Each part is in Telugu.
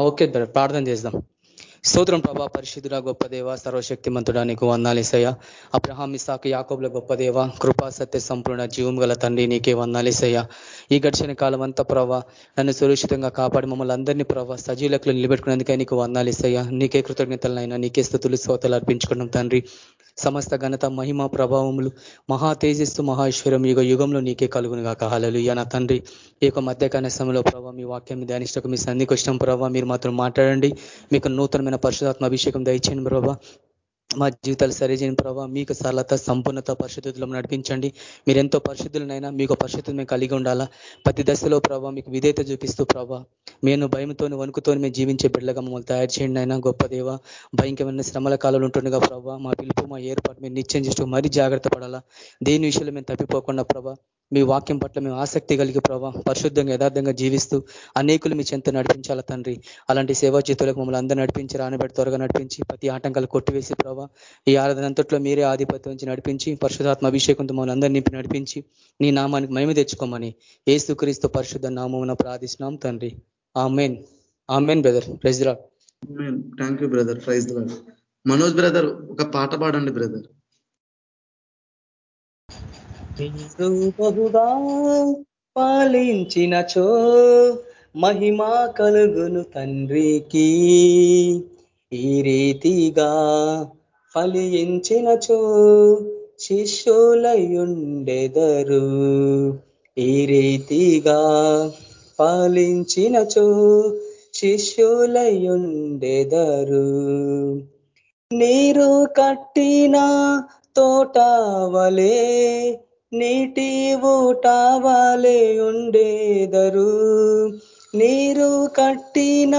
ఓకే బ్రదర్ ప్రార్థన చేద్దాం. స్తోత్రం ప్రభా పరిశుద్ధుడ గొప్ప దేవ సర్వశక్తిమంతుడా నీకు వందాలిసయ్య అబ్రహాం ఇసాక్ యాకోబుల గొప్ప దేవ కృపా సత్య సంపూర్ణ జీవం గల తండ్రి నీకే వందాలిసయ్య ఈ గడిచిన కాలం అంతా ప్రభా నన్ను సురక్షితంగా కాపాడి మమ్మల్ని అందరినీ ప్రభా సజీలకులు నిలబెట్టుకునేందుకే నీకు వందాలిసయ్య నీకే కృతజ్ఞతలైనా నీకే స్థుతులు శ్రోతలు అర్పించుకున్నాం తండ్రి. సమస్త ఘనత మహిమ ప్రభావములు మహా తేజస్సు మహేశ్వరం యుగ యుగంలో నీకే కలుగునుగా కాహాలలు నా తండ్రి. ఈ యొక్క మధ్యకాల సమయంలో ప్రభావ మీ వాక్యం ధ్యానిష్టకు మీ సంధికి వచ్చిన ప్రభావ మీరు మాత్రం మాట్లాడండి. మీకు నూతనమైన పరిశుధాత్మ అభిషేకం దయచేయండి ప్రభావ మా జీవితాలు సరిచేయని ప్రభావ మీకు సరళత సంపూర్ణత పరిశుద్ధులను నడిపించండి. మీరు ఎంతో పరిశుద్ధులనైనా మీకు పరిశుద్ధులు మేము కలిగి ఉండాలా? ప్రతి దశలో ప్రభావ మీకు విధేయత చూపిస్తూ ప్రభావ మేము భయంతో వణుకుతో మేము జీవించే బిడ్డగా మమ్మల్ని తయారు చేయండి అయినా గొప్ప దేవ. భయంకరమైన శ్రమల కాలంలో ఉంటుండగా ప్రభావ మా పిలుపు మా ఏర్పాటు మేము నిశ్చయం చేస్తూ మరీ జాగ్రత్త పడాలా? దేని విషయంలో మేము తప్పిపోకుండా ప్రభావ మీ వాక్యం పట్ల మేము ఆసక్తి కలిగి ప్రభావ పరిశుద్ధంగా యథార్థంగా జీవిస్తూ అనేకులు మీ చెంత నడిపించాల తండ్రి. అలాంటి సేవా జీతులకు మమ్మల్ని అందరూ నడిపించి రానబెట్టి త్వరగా నడిపించి ప్రతి ఆటంకాలు కొట్టివేసి ప్రభావ ఈ ఆరాధనంతట్లో మీరే ఆధిపత్యం నుంచి నడిపించి పరిశుధాత్మ అభిషేకంతో మమ్మల్ని అందరినీ నింపి నడిపించి నీ నామానికి మేము తెచ్చుకోమని ఏసుక్రీస్తు పరిశుద్ధ నామమున ప్రార్థిస్తున్నాం తండ్రి. Amen. Amen brother. Praise thank you brother. Praise Manoj brother ఒక పాట పాడండి బ్రదర్. బహుగా పాలించినచో మహిమా కలుగును తండ్రికి. ఈ రీతిగా ఫలించినచో శిష్యులయుండెదరు. ఈ రీతిగా పాలించినచో శిష్యులయుండెదరు. నీరు కట్టిన తోటవలే నీటి ఊటావాలే ఉండేదరు. నీరు కట్టిన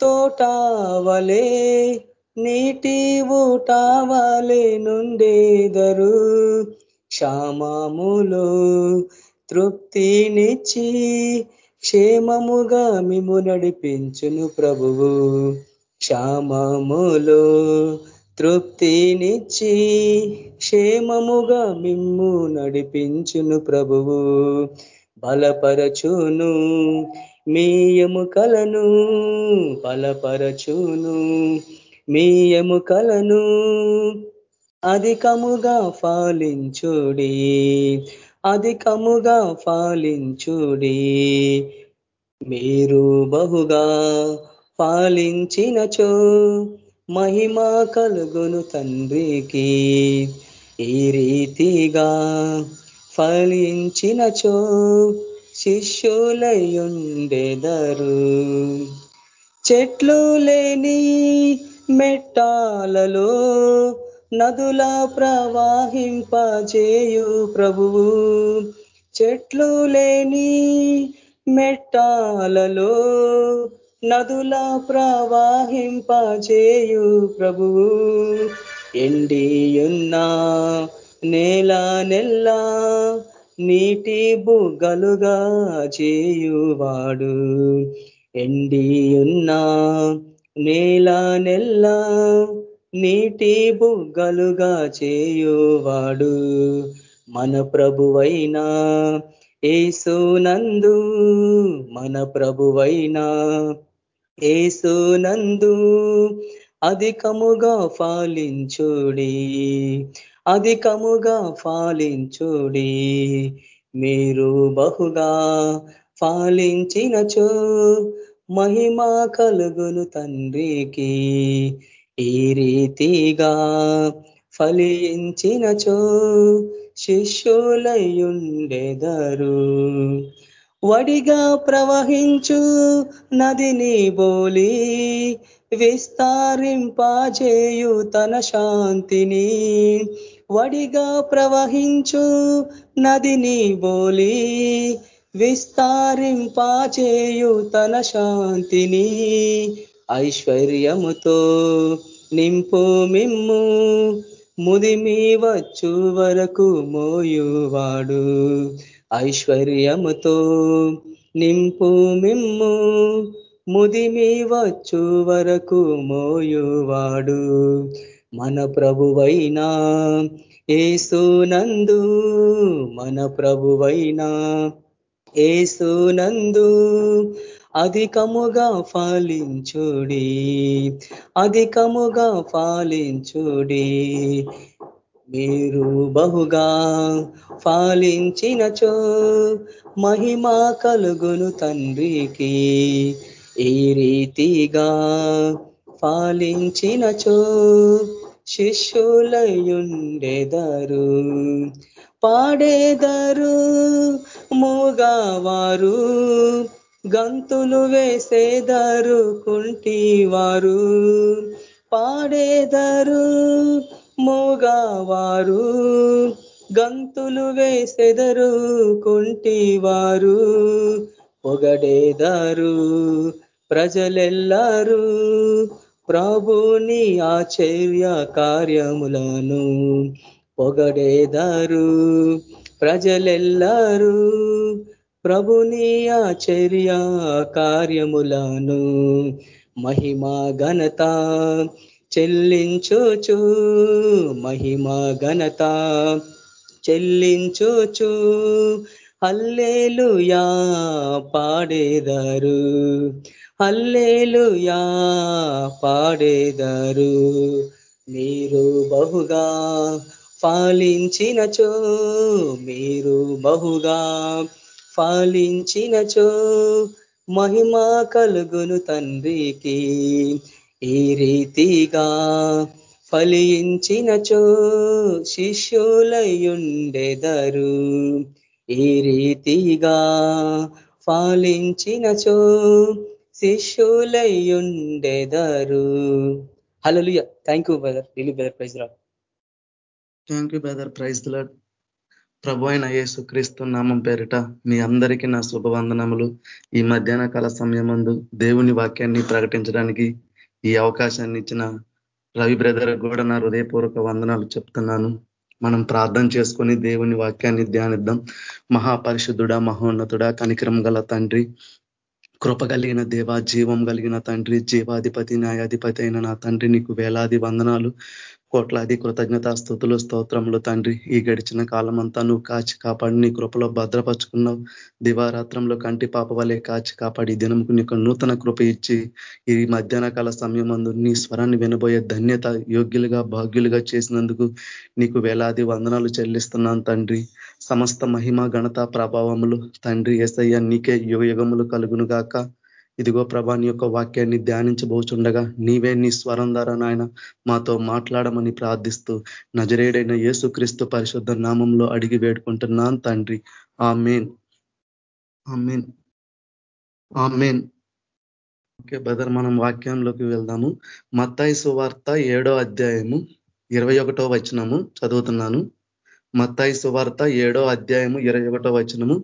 తోటావలే నీటి ఊటావాలే నుండేదరు. క్షామములు తృప్తినిచ్చి క్షేమముగా మిము నడిపించును ప్రభువు. క్షామములు తృప్తినిచ్చి క్షేమముగా మిమ్ము నడిపించును ప్రభువు. బలపరచును మీ ఎముకలను బలపరచును మీ ఎముకలను అధికముగా ఫాలించుడి అధికముగా ఫాలించుడి. మీరు బహుగా ఫాలించినచో మహిమ కలుగును తండ్రికి. ఈ రీతిగా ఫలించినచో శిష్యులయుండెదరు. చెట్లు లేని మెట్టాలలో నదుల ప్రవాహింపజేయు ప్రభువు. చెట్లు లేని మెట్టాలలో నదుల ప్రవాహింపచేయు ప్రభువు. ఎండియున్న నేల నెల్లా నీటి బుగ్గలుగా చేయువాడు. ఎండియున్న నేల నెల్లా నీటి బుగ్గలుగా చేయువాడు. మన ప్రభువైనా ఏసునందు మన ప్రభువైనా ఏసునందు అధికముగా ఫాలించుడి అధికముగా ఫాలించుడి. మీరు బహుగా ఫాలించినచో మహిమ కలుగును తండ్రికి. ఈ రీతిగా ఫలించినచో శిష్యులయుండెదరు వడిగా ప్రవహించు నదిని బోలి విస్తారింపాజేయు తన శాంతిని. వడిగా ప్రవహించు నదిని బోలి విస్తారింపాచేయు తన శాంతిని. ఐశ్వర్యముతో నింపు మిమ్ము ముదిమి వచ్చు వరకు మోయువాడు. ఐశ్వర్యముతో నింపు మిమ్ము. ముదిమి వచ్చు వరకు మోయువాడు. మన ప్రభువైనా ఏసునందు మన ప్రభువైనా ఏసునందు అధికముగా ఫలించుడి. అధికముగా ఫలించుడి. మీరు బహుగా ఫలించినచో మహిమా కలుగును తండ్రికి. ఈ రీతిగా ఫలించినచో శిష్యులయుండెదరు. పాడేదరు మూగవారు గంతులు వేసేదరు కుంటివారు. పాడేదరు మూగవారు గంతులు వేసెదరు కుంటివారు. పొగడేదారు ప్రజలెల్లారు ప్రభుని ఆశ్చర్య కార్యములను. పొగడేదారు ప్రజలెల్లారు ప్రభుని ఆచర్య కార్యములను. మహిమా ఘనత చెల్లించోచు మహిమా ఘనత. చెల్లించోచు హల్లేలుయా పాడేదారు. హల్లేలుయా పాడేదారు. మీరు బహుగా ఫలించినచో మీరు బహుగా ఫలించినచో మహిమ కలుగును తండ్రికి. ఈ రీతిగా ఫలించినచో శిష్యులయుండెదరు. ఈ రీతిగా ఫలించినచో శిష్యులయుండెదరు. Hello thank you brother really brother praise రా thank you brother praise Lord ప్రభు అయిన యేసు క్రీస్తు నామం పేరిట మీ అందరికీ నా శుభవందనములు. ఈ మధ్యాహ్న కాల సమయమందు దేవుని వాక్యాన్ని ప్రకటించడానికి ఈ అవకాశాన్ని ఇచ్చిన రవి బ్రదర్ కూడా నా హృదయపూర్వక వందనాలు చెప్తున్నాను. మనం ప్రార్థన చేసుకొని దేవుని వాక్యాన్ని ధ్యానిద్దాం. మహాపరిశుద్ధుడ మహోన్నతుడ కనికరం గల తండ్రి కృప కలిగిన దేవ జీవం కలిగిన తండ్రి జీవాధిపతి న్యాయాధిపతి అయిన నా తండ్రి నీకు వేలాది వందనాలు. కోట్లాది కృతజ్ఞత స్థుతులు స్తోత్రములు తండ్రి. ఈ గడిచిన కాలం అంతా నువ్వు కాచి కాపాడి నీ కృపలో భద్రపరుచుకున్నావు. దివారాత్రంలో కంటి పాప వలె కాచి కాపాడి దినముకు నీకు నూతన కృప ఇచ్చి ఈ మధ్యాహ్న కాల సమయం నీ స్వరాన్ని వినబోయే ధన్యత యోగ్యులుగా భాగ్యులుగా చేసినందుకు నీకు వేలాది వందనాలు చెల్లిస్తున్నాను తండ్రి. సమస్త మహిమ ఘనత ప్రభావములు తండ్రి ఎసయ్య నీకే యుగ యుగములు కలుగును గాక ఇదిగో ప్రభా నీ యొక్క వాక్యాన్ని ధ్యానించబోచుండగా నీవే నీ స్వరం ద్వారా నాయన మాతో మాట్లాడమని ప్రార్థిస్తూ నజరేడైన యేసుక్రీస్తు పరిశుద్ధ నామంలో అడిగి వేడుకుంటున్నాను తండ్రి. ఆ మెయిన్ ఆ మెయిన్ ఆ మెయిన్ ఓకే బ్రదర్ మనం వాక్యంలోకి వెళ్దాము. మత్తాయి సువార్త ఏడో అధ్యాయము ఇరవై ఒకటో వచ్చినము చదువుతున్నాను. మత్తాయి సువార్త ఏడో అధ్యాయము ఇరవై ఒకటో వచనము.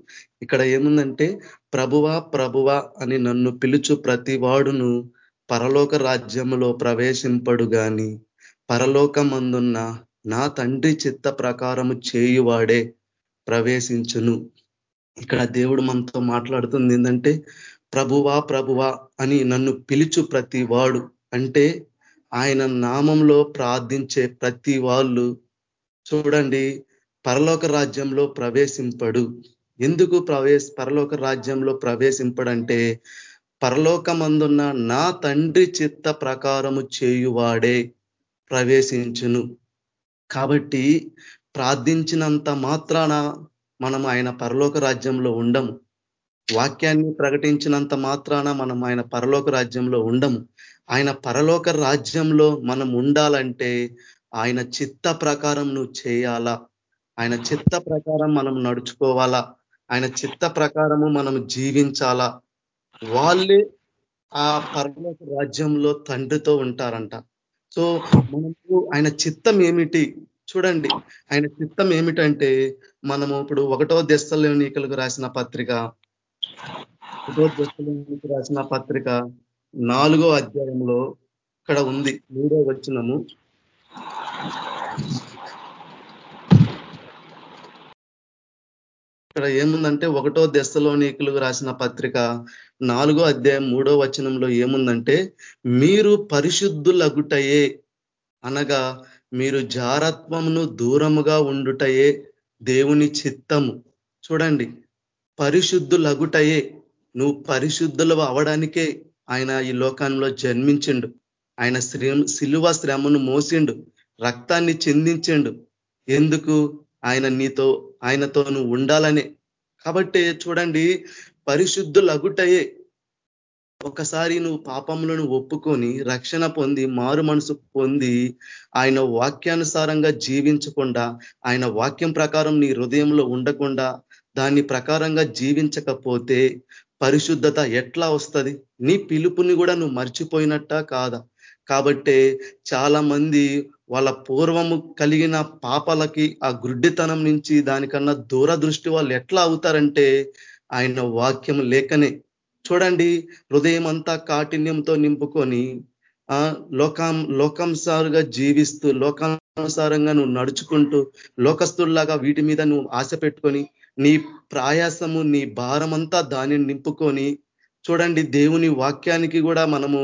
ఇక్కడ ఏముందంటే ప్రభువా ప్రభువా అని నన్ను పిలుచు ప్రతి వాడును పరలోక రాజ్యములో ప్రవేశింపడు గాని పరలోకమందున్న నా తండ్రి చిత్త ప్రకారము చేయువాడే ప్రవేశించును. ఇక్కడ దేవుడు మనతో మాట్లాడుతుంది ఏంటంటే ప్రభువా ప్రభువా అని నన్ను పిలుచు ప్రతి వాడు అంటే ఆయన నామంలో ప్రార్థించే ప్రతి వాళ్ళు చూడండి పరలోక రాజ్యంలో ప్రవేశింపడు. ఎందుకు ప్రవేశ పరలోక రాజ్యంలో ప్రవేశింపడంటే పరలోకమందున్న నా తండ్రి చిత్త ప్రకారము చేయువాడే ప్రవేశించును. కాబట్టి ప్రార్థించినంత మాత్రాన మనం ఆయన పరలోక రాజ్యంలో ఉండము. వాక్యాన్ని ప్రకటించినంత మాత్రాన మనం ఆయన పరలోక రాజ్యంలో ఉండము. ఆయన పరలోక రాజ్యంలో మనం ఉండాలంటే ఆయన చిత్త ప్రకారం నువ్వు చేయాలా? ఆయన చిత్త ప్రకారం మనం నడుచుకోవాలా? ఆయన చిత్త ప్రకారము మనం జీవించాలా? వాళ్ళే ఆ పరలోక రాజ్యంలో తండ్రితో ఉంటారంట. సో మనకు ఆయన చిత్తం ఏమిటి? చూడండి. ఆయన చిత్తం ఏమిటంటే మనము ఇప్పుడు ఒకటో దశలోనికలకు రాసిన పత్రిక ఒకటో దశలోనికి రాసిన పత్రిక నాలుగో అధ్యాయంలో ఇక్కడ ఉంది. మూడో వచ్చినము ఇక్కడ ఏముందంటే ఒకటో దశలోనికులు రాసిన పత్రిక నాలుగో అధ్యాయం మూడో వచనంలో ఏముందంటే మీరు పరిశుద్ధులగుటయే అనగా మీరు జారత్వమును దూరముగా ఉండుటయే దేవుని చిత్తము. చూడండి పరిశుద్ధులగుటయే నువ్వు పరిశుద్ధులు అవడానికే ఆయన ఈ లోకంలో జన్మించిండు. ఆయన శ్రమ శిలువ శ్రమను మోసిండు రక్తాన్ని చెందించిండు. ఎందుకు? ఆయన నీతో ఆయనతో నువ్వు ఉండాలనే. కాబట్టి చూడండి పరిశుద్ధులగుటయే. ఒకసారి నువ్వు పాపములను ఒప్పుకొని రక్షణ పొంది మారు మనసు పొంది ఆయన వాక్యానుసారంగా జీవించకుండా ఆయన వాక్యం ప్రకారం నీ హృదయంలో ఉండకుండా దాన్ని ప్రకారంగా జీవించకపోతే పరిశుద్ధత ఎట్లా వస్తుంది? నీ పిలుపుని కూడా నువ్వు మర్చిపోయినట్ట కాదా? కాబట్టే చాలా మంది వాళ్ళ పూర్వము కలిగిన పాపలకి ఆ గుడ్డితనం నుంచి దానికన్నా దూరదృష్టి వాళ్ళు ఎట్లా అవుతారంటే ఆయన వాక్యం లేకనే. చూడండి హృదయం అంతా కాఠిన్యంతో నింపుకొని ఆ లోకం లోకంసారుగా జీవిస్తూ లోకానుసారంగా నువ్వు నడుచుకుంటూ లోకస్తుల్లాగా వీటి మీద నువ్వు ఆశ పెట్టుకొని నీ ప్రయాసము నీ భారమంతా దానిని నింపుకొని చూడండి దేవుని వాక్యానికి కూడా మనము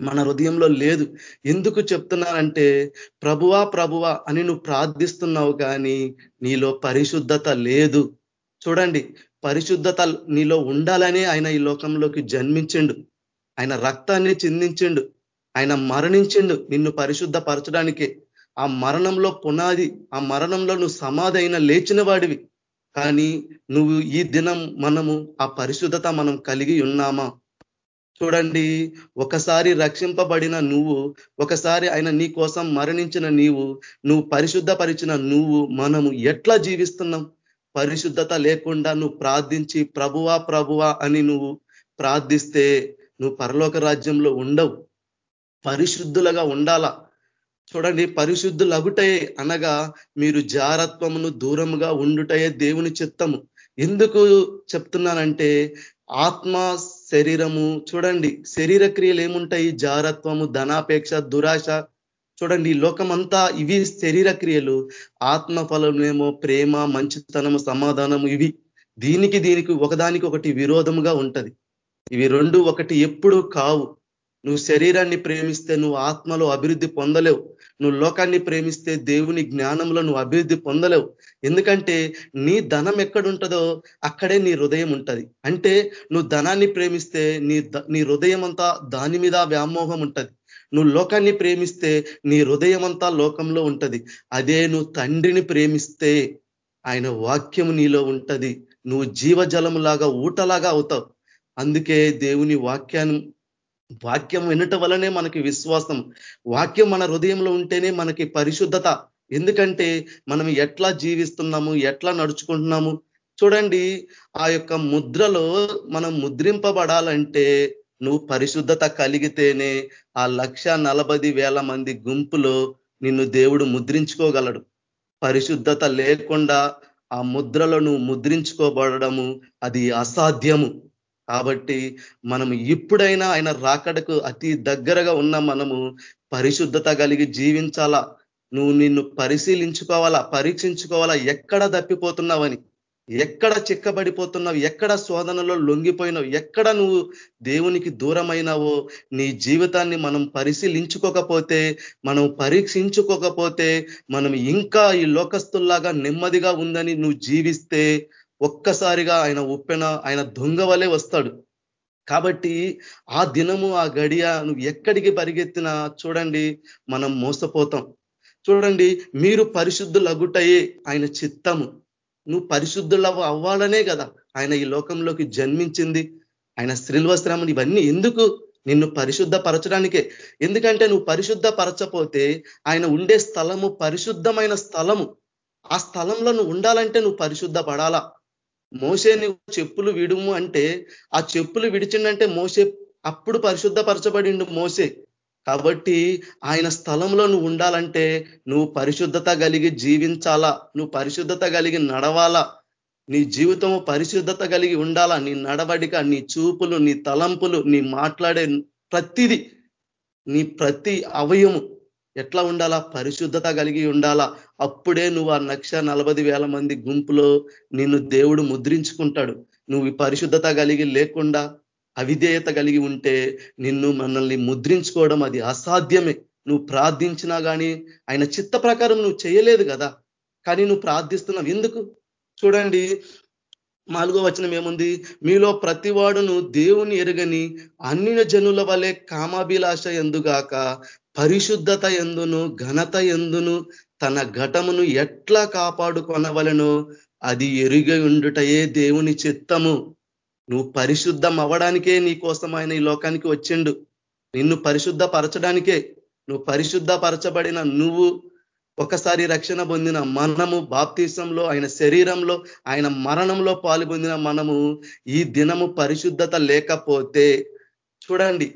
మన హృదయంలో లేదు. ఎందుకు చెప్తున్నానంటే ప్రభువా ప్రభువా అని నువ్వు ప్రార్థిస్తున్నావు కానీ నీలో పరిశుద్ధత లేదు. చూడండి పరిశుద్ధత నీలో ఉండాలని ఆయన ఈ లోకంలోకి జన్మించిండు. ఆయన రక్తాన్ని చిందించిండు. ఆయన మరణించిండు నిన్ను పరిశుద్ధపరచడానికే. ఆ మరణంలో పునాది ఆ మరణంలో నువ్వు సమాధి అయిన లేచిన వాడివి కానీ నువ్వు ఈ దినం మనము ఆ పరిశుద్ధత మనం కలిగి ఉన్నామా? చూడండి ఒకసారి రక్షింపబడిన నువ్వు ఒకసారి ఆయన నీ కోసం మరణించిన నీవు నువ్వు పరిశుద్ధపరిచిన నువ్వు మనము ఎట్లా జీవిస్తున్నాం? పరిశుద్ధత లేకుండా నువ్వు ప్రార్థించి ప్రభువా ప్రభువా అని నువ్వు ప్రార్థిస్తే నువ్వు పరలోక రాజ్యంలో ఉండవు. పరిశుద్ధులుగా ఉండాలా? చూడండి పరిశుద్ధులగుటయే అనగా మీరు జారత్వమును దూరముగా ఉండుటయే దేవుని చిత్తము. ఎందుకు చెప్తున్నానంటే ఆత్మ శరీరము చూడండి శరీర క్రియలు ఏముంటాయి? జారత్వము ధనాపేక్ష దురాశ. చూడండి లోకమంతా ఇవి శరీర క్రియలు. ఆత్మ ఫలమేమో ప్రేమ మంచితనము సమాధానము ఇవి. దీనికి దీనికి ఒకదానికి ఒకటి విరోధముగా ఉంటది. ఇవి రెండు ఒకటి ఎప్పుడు కావు. నువ్వు శరీరాన్ని ప్రేమిస్తే నువ్వు ఆత్మలో అభివృద్ధి పొందలేవు. నువ్వు లోకాన్ని ప్రేమిస్తే దేవుని జ్ఞానంలో నువ్వు అభివృద్ధి పొందలేవు. ఎందుకంటే నీ ధనం ఎక్కడుంటుందో అక్కడే నీ హృదయం ఉంటుంది. అంటే నువ్వు ధనాన్ని ప్రేమిస్తే నీ నీ హృదయం అంతా దాని మీద వ్యామోహం ఉంటుంది. నువ్వు లోకాన్ని ప్రేమిస్తే నీ హృదయం అంతా లోకంలో ఉంటది. అదే నువ్వు తండ్రిని ప్రేమిస్తే ఆయన వాక్యము నీలో ఉంటది. నువ్వు జీవజలములాగా ఊటలాగా అవుతావు. అందుకే దేవుని వాక్యాన్ని వాక్యం వినటం వలనే మనకి విశ్వాసం. వాక్యం మన హృదయంలో ఉంటేనే మనకి పరిశుద్ధత. ఎందుకంటే మనం ఎట్లా జీవిస్తున్నాము ఎట్లా నడుచుకుంటున్నాము? చూడండి ఆ యొక్క ముద్రలో మనం ముద్రింపబడాలంటే నువ్వు పరిశుద్ధత కలిగితేనే ఆ లక్ష వేల మంది గుంపులో నిన్ను దేవుడు ముద్రించుకోగలడు. పరిశుద్ధత లేకుండా ఆ ముద్రలో నువ్వు ముద్రించుకోబడము అది అసాధ్యము. కాబట్టి మనం ఇప్పుడైనా ఆయన రాకడకు అతి దగ్గరగా ఉన్న మనము పరిశుద్ధత కలిగి జీవించాలా? నువ్వు నిన్ను పరిశీలించుకోవాలా? పరీక్షించుకోవాలా? ఎక్కడ తప్పిపోతున్నావని? ఎక్కడ చిక్కబడిపోతున్నావు? ఎక్కడ శోధనలో లొంగిపోయినావు? ఎక్కడ నువ్వు దేవునికి దూరమైనావో? నీ జీవితాన్ని మనం పరిశీలించుకోకపోతే మనం పరీక్షించుకోకపోతే మనం ఇంకా ఈ లోకస్తుల్లాగా నెమ్మదిగా ఉందని నువ్వు జీవిస్తే ఒక్కసారిగా ఆయన ఉప్పెన ఆయన దొంగ వలే వస్తాడు. కాబట్టి ఆ దినము ఆ గడియ నువ్వు ఎక్కడికి పరిగెత్తినా చూడండి మనం మోసపోతాం. చూడండి మీరు పరిశుద్ధులగుటయే ఆయన చిత్తము. నువ్వు పరిశుద్ధులు అవ్వాలనే కదా ఆయన ఈ లోకంలోకి జన్మించింది. ఆయన శ్రీల్వశ్రమని ఇవన్నీ ఎందుకు నిన్ను పరిశుద్ధపరచడానికే? ఎందుకంటే నువ్వు పరిశుద్ధపరచపోతే ఆయన ఉండే స్థలము పరిశుద్ధమైన స్థలము. ఆ స్థలంలో నువ్వు ఉండాలంటే నువ్వు పరిశుద్ధ పడాలా మోసే నువ్వు చెప్పులు విడుము అంటే ఆ చెప్పులు విడిచిండంటే మోసే అప్పుడు పరిశుద్ధపరచబడిండు మోసే. కాబట్టి ఆయన స్థలంలో నువ్వు ఉండాలంటే నువ్వు పరిశుద్ధత కలిగి జీవించాలా? నువ్వు పరిశుద్ధత కలిగి నడవాలా? నీ జీవితము పరిశుద్ధత కలిగి ఉండాలా? నీ నడవడిక నీ చూపులు నీ తలంపులు నీ మాట్లాడే ప్రతిది నీ ప్రతి అవయము ఎట్లా ఉండాలా? పరిశుద్ధత కలిగి ఉండాలా? అప్పుడే నువ్వు ఆ లక్ష వేల మంది గుంపులో నిన్ను దేవుడు ముద్రించుకుంటాడు. నువ్వు పరిశుద్ధత కలిగి లేకుండా అవిధేయత కలిగి ఉంటే నిన్ను మనల్ని ముద్రించుకోవడం అది అసాధ్యమే. నువ్వు ప్రార్థించినా కానీ ఆయన చిత్త ప్రకారం నువ్వు చేయలేదు కదా? కానీ నువ్వు ప్రార్థిస్తున్నావు. ఎందుకు? చూడండి నాలుగో వచనం ఏముంది? మీలో ప్రతివాడును దేవుని ఎరుగని అన్నిన జనుల వలె కామాభిలాష ఎందుగాక? పరిశుద్ధత ఎందును ఘనత ఎందును తన ఘటమును ఎట్లా కాపాడుకొనవలను అది ఎరుగ ఉండుటయే దేవుని చిత్తము. నువ్వు పరిశుద్ధం అవ్వడానికే నీ కోసం ఆయన ఈ లోకానికి వచ్చిండు. నిన్ను పరిశుద్ధ పరచడానికే నువ్వు పరిశుద్ధ పరచబడిన నువ్వు ఒకసారి రక్షణ పొందిన మనము బాప్తీసంలో ఆయన శరీరంలో ఆయన మరణంలో పాల్పొందిన మనము ఈ దినము పరిశుద్ధత లేకపోతే చూడండి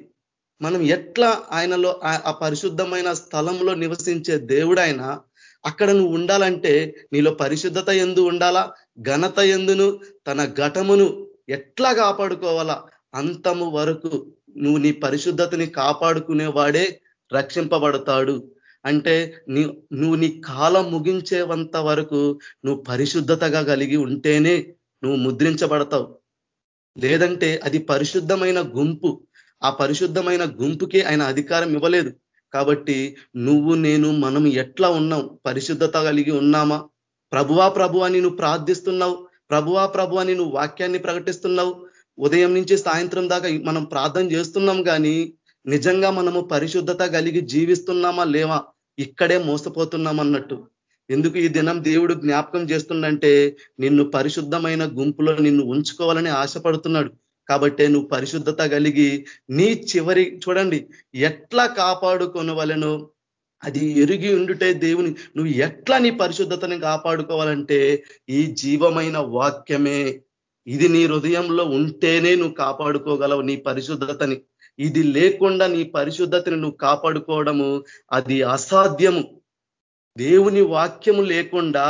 మనం ఎట్లా ఆయనలో ఆ పరిశుద్ధమైన స్థలంలో నివసించే దేవుడైనా అక్కడ నువ్వు ఉండాలంటే నీలో పరిశుద్ధత ఎందు ఉండాలా? ఘనత ఎందును? తన ఘటమును ఎట్లా కాపాడుకోవాలా? అంతము వరకు నువ్వు నీ పరిశుద్ధతని కాపాడుకునే వాడే రక్షింపబడతాడు. అంటే నీ నువ్వు నీ కాలం ముగించేవంత వరకు నువ్వు పరిశుద్ధతగా కలిగి ఉంటేనే నువ్వు ముద్రించబడతావు. లేదంటే అది పరిశుద్ధమైన గుంపు. ఆ పరిశుద్ధమైన గుంపుకే ఆయన అధికారం ఇవ్వలేదు. కాబట్టి నువ్వు నేను మనం ఎట్లా ఉన్నాం? పరిశుద్ధత కలిగి ఉన్నామా? ప్రభువా ప్రభు అని నువ్వు ప్రార్థిస్తున్నావు. ప్రభువా ప్రభు అని నువ్వు వాక్యాన్ని ప్రకటిస్తున్నావు. ఉదయం నుంచి సాయంత్రం దాకా మనం ప్రార్థన చేస్తున్నాం కానీ నిజంగా మనము పరిశుద్ధత కలిగి జీవిస్తున్నామా లేవా? ఇక్కడే మోసపోతున్నాం అన్నట్టు. ఎందుకు ఈ దినం దేవుడు జ్ఞాపకం చేస్తుండంటే నిన్ను పరిశుద్ధమైన గుంపులో నిన్ను ఉంచుకోవాలని ఆశపడుతున్నాడు. కాబట్టి నువ్వు పరిశుద్ధత కలిగి నీ చివరి చూడండి ఎట్లా కాపాడుకొనవలను అది ఎరిగి ఉండుటే దేవుని నువ్వు ఎట్లా నీ పరిశుద్ధతని కాపాడుకోవాలంటే ఈ జీవమైన వాక్యమే. ఇది నీ హృదయంలో ఉంటేనే నువ్వు కాపాడుకోగలవు నీ పరిశుద్ధతని. ఇది లేకుండా నీ పరిశుద్ధతని నువ్వు కాపాడుకోవడము అది అసాధ్యము. దేవుని వాక్యము లేకుండా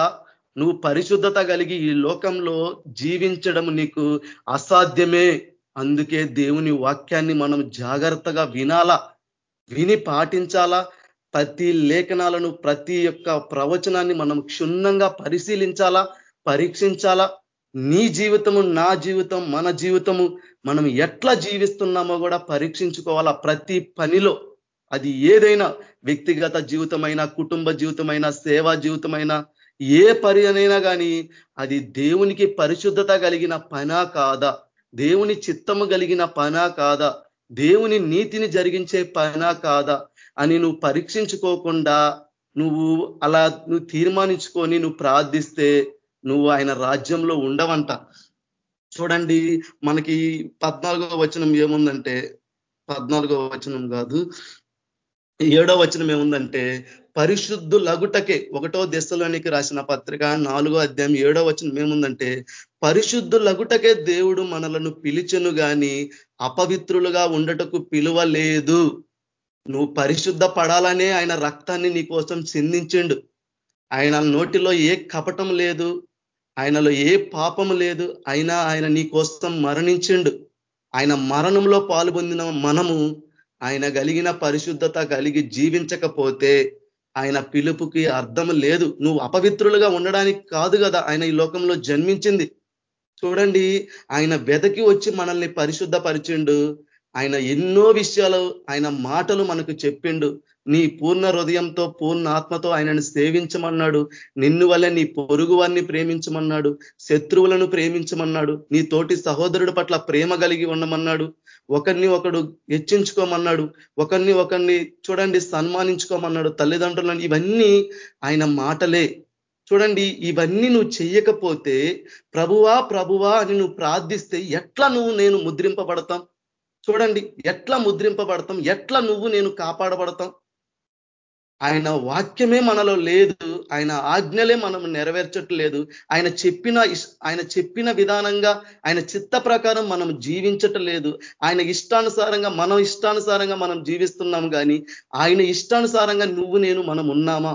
నువ్వు పరిశుద్ధత కలిగి ఈ లోకంలో జీవించడం నీకు అసాధ్యమే. అందుకే దేవుని వాక్యాన్ని మనం జాగ్రత్తగా వినాలా విని పాటించాలా. ప్రతి లేఖనాలను ప్రతి యొక్క ప్రవచనాన్ని మనం క్షుణ్ణంగా పరిశీలించాలా పరీక్షించాలా. నీ జీవితము నా జీవితం మన జీవితము మనం ఎట్లా జీవిస్తున్నామో కూడా పరీక్షించుకోవాలా ప్రతి పనిలో. అది ఏదైనా వ్యక్తిగత జీవితమైనా కుటుంబ జీవితమైనా సేవా జీవితమైనా ఏ పని అనైనా కానీ అది దేవునికి పరిశుద్ధత కలిగిన పనా కాదా? దేవుని చిత్తము కలిగిన పనా కాదా? దేవుని నీతిని జరిగించే పనా కాదా? అని నువ్వు పరీక్షించుకోకుండా నువ్వు అలా నువ్వు తీర్మానించుకొని నువ్వు ప్రార్థిస్తే నువ్వు ఆయన రాజ్యంలో ఉండవంట. చూడండి మనకి పద్నాలుగో వచనం ఏముందంటే పద్నాలుగో వచనం కాదు ఏడో వచనం ఏముందంటే పరిశుద్ధు లగుటకే ఒకటో దశలోనికి రాసిన పత్రిక నాలుగో అధ్యాయం ఏడో వచనం ఏముందంటే పరిశుద్ధులగుటకే దేవుడు మనలను పిలిచెను గాని అపవిత్రులుగా ఉండటకు పిలువలేదు. నువ్వు పరిశుద్ధ పడాలనే ఆయన రక్తాన్ని నీ కోసం చిందించిండు. ఆయన నోటిలో ఏ కపటం లేదు ఆయనలో ఏ పాపము లేదు అయినా ఆయన నీ కోసం మరణించిండు. ఆయన మరణంలో పాల్పొందిన మనము ఆయన కలిగిన పరిశుద్ధత కలిగి జీవించకపోతే ఆయన పిలుపుకి అర్థం లేదు. నువ్వు అపవిత్రులుగా ఉండడానికి కాదు కదా ఆయన ఈ లోకంలో జన్మించింది. చూడండి ఆయన వెదకి వచ్చి మనల్ని పరిశుద్ధపరిచిండు. ఆయన ఎన్నో విషయాలు ఆయన మాటలు మనకు చెప్పిండు. నీ పూర్ణ హృదయంతో పూర్ణ ఆత్మతో ఆయనను సేవించమన్నాడు. నిన్ను వల్ల నీ పొరుగు వారిని ప్రేమించమన్నాడు. శత్రువులను ప్రేమించమన్నాడు. నీ తోటి సహోదరుడు పట్ల ప్రేమ కలిగి ఉండమన్నాడు. ఒకరిని ఒకడు హెచ్చించుకోమన్నాడు. ఒకరిని ఒకరిని చూడండి సన్మానించుకోమన్నాడు. తల్లిదండ్రులను ఇవన్నీ ఆయన మాటలే. చూడండి ఇవన్నీ నువ్వు చెయ్యకపోతే ప్రభువా ప్రభువా అని నువ్వు ప్రార్థిస్తే ఎట్లా నువ్వు నేను ముద్రింపబడతాం? చూడండి ఎట్లా ముద్రింపబడతాం? ఎట్లా నువ్వు నేను కాపాడబడతాం? ఆయన వాక్యమే మనలో లేదు ఆయన ఆజ్ఞలే మనం నెరవేర్చట్లేదు. ఆయన చెప్పిన ఆయన చెప్పిన విధానంగా ఆయన చిత్త ప్రకారం మనం జీవించటం లేదు ఆయన ఇష్టానుసారంగా మనం ఇష్టానుసారంగా మనం జీవిస్తున్నాం కానీ ఆయన ఇష్టానుసారంగా నువ్వు నేను మనం ఉన్నామా?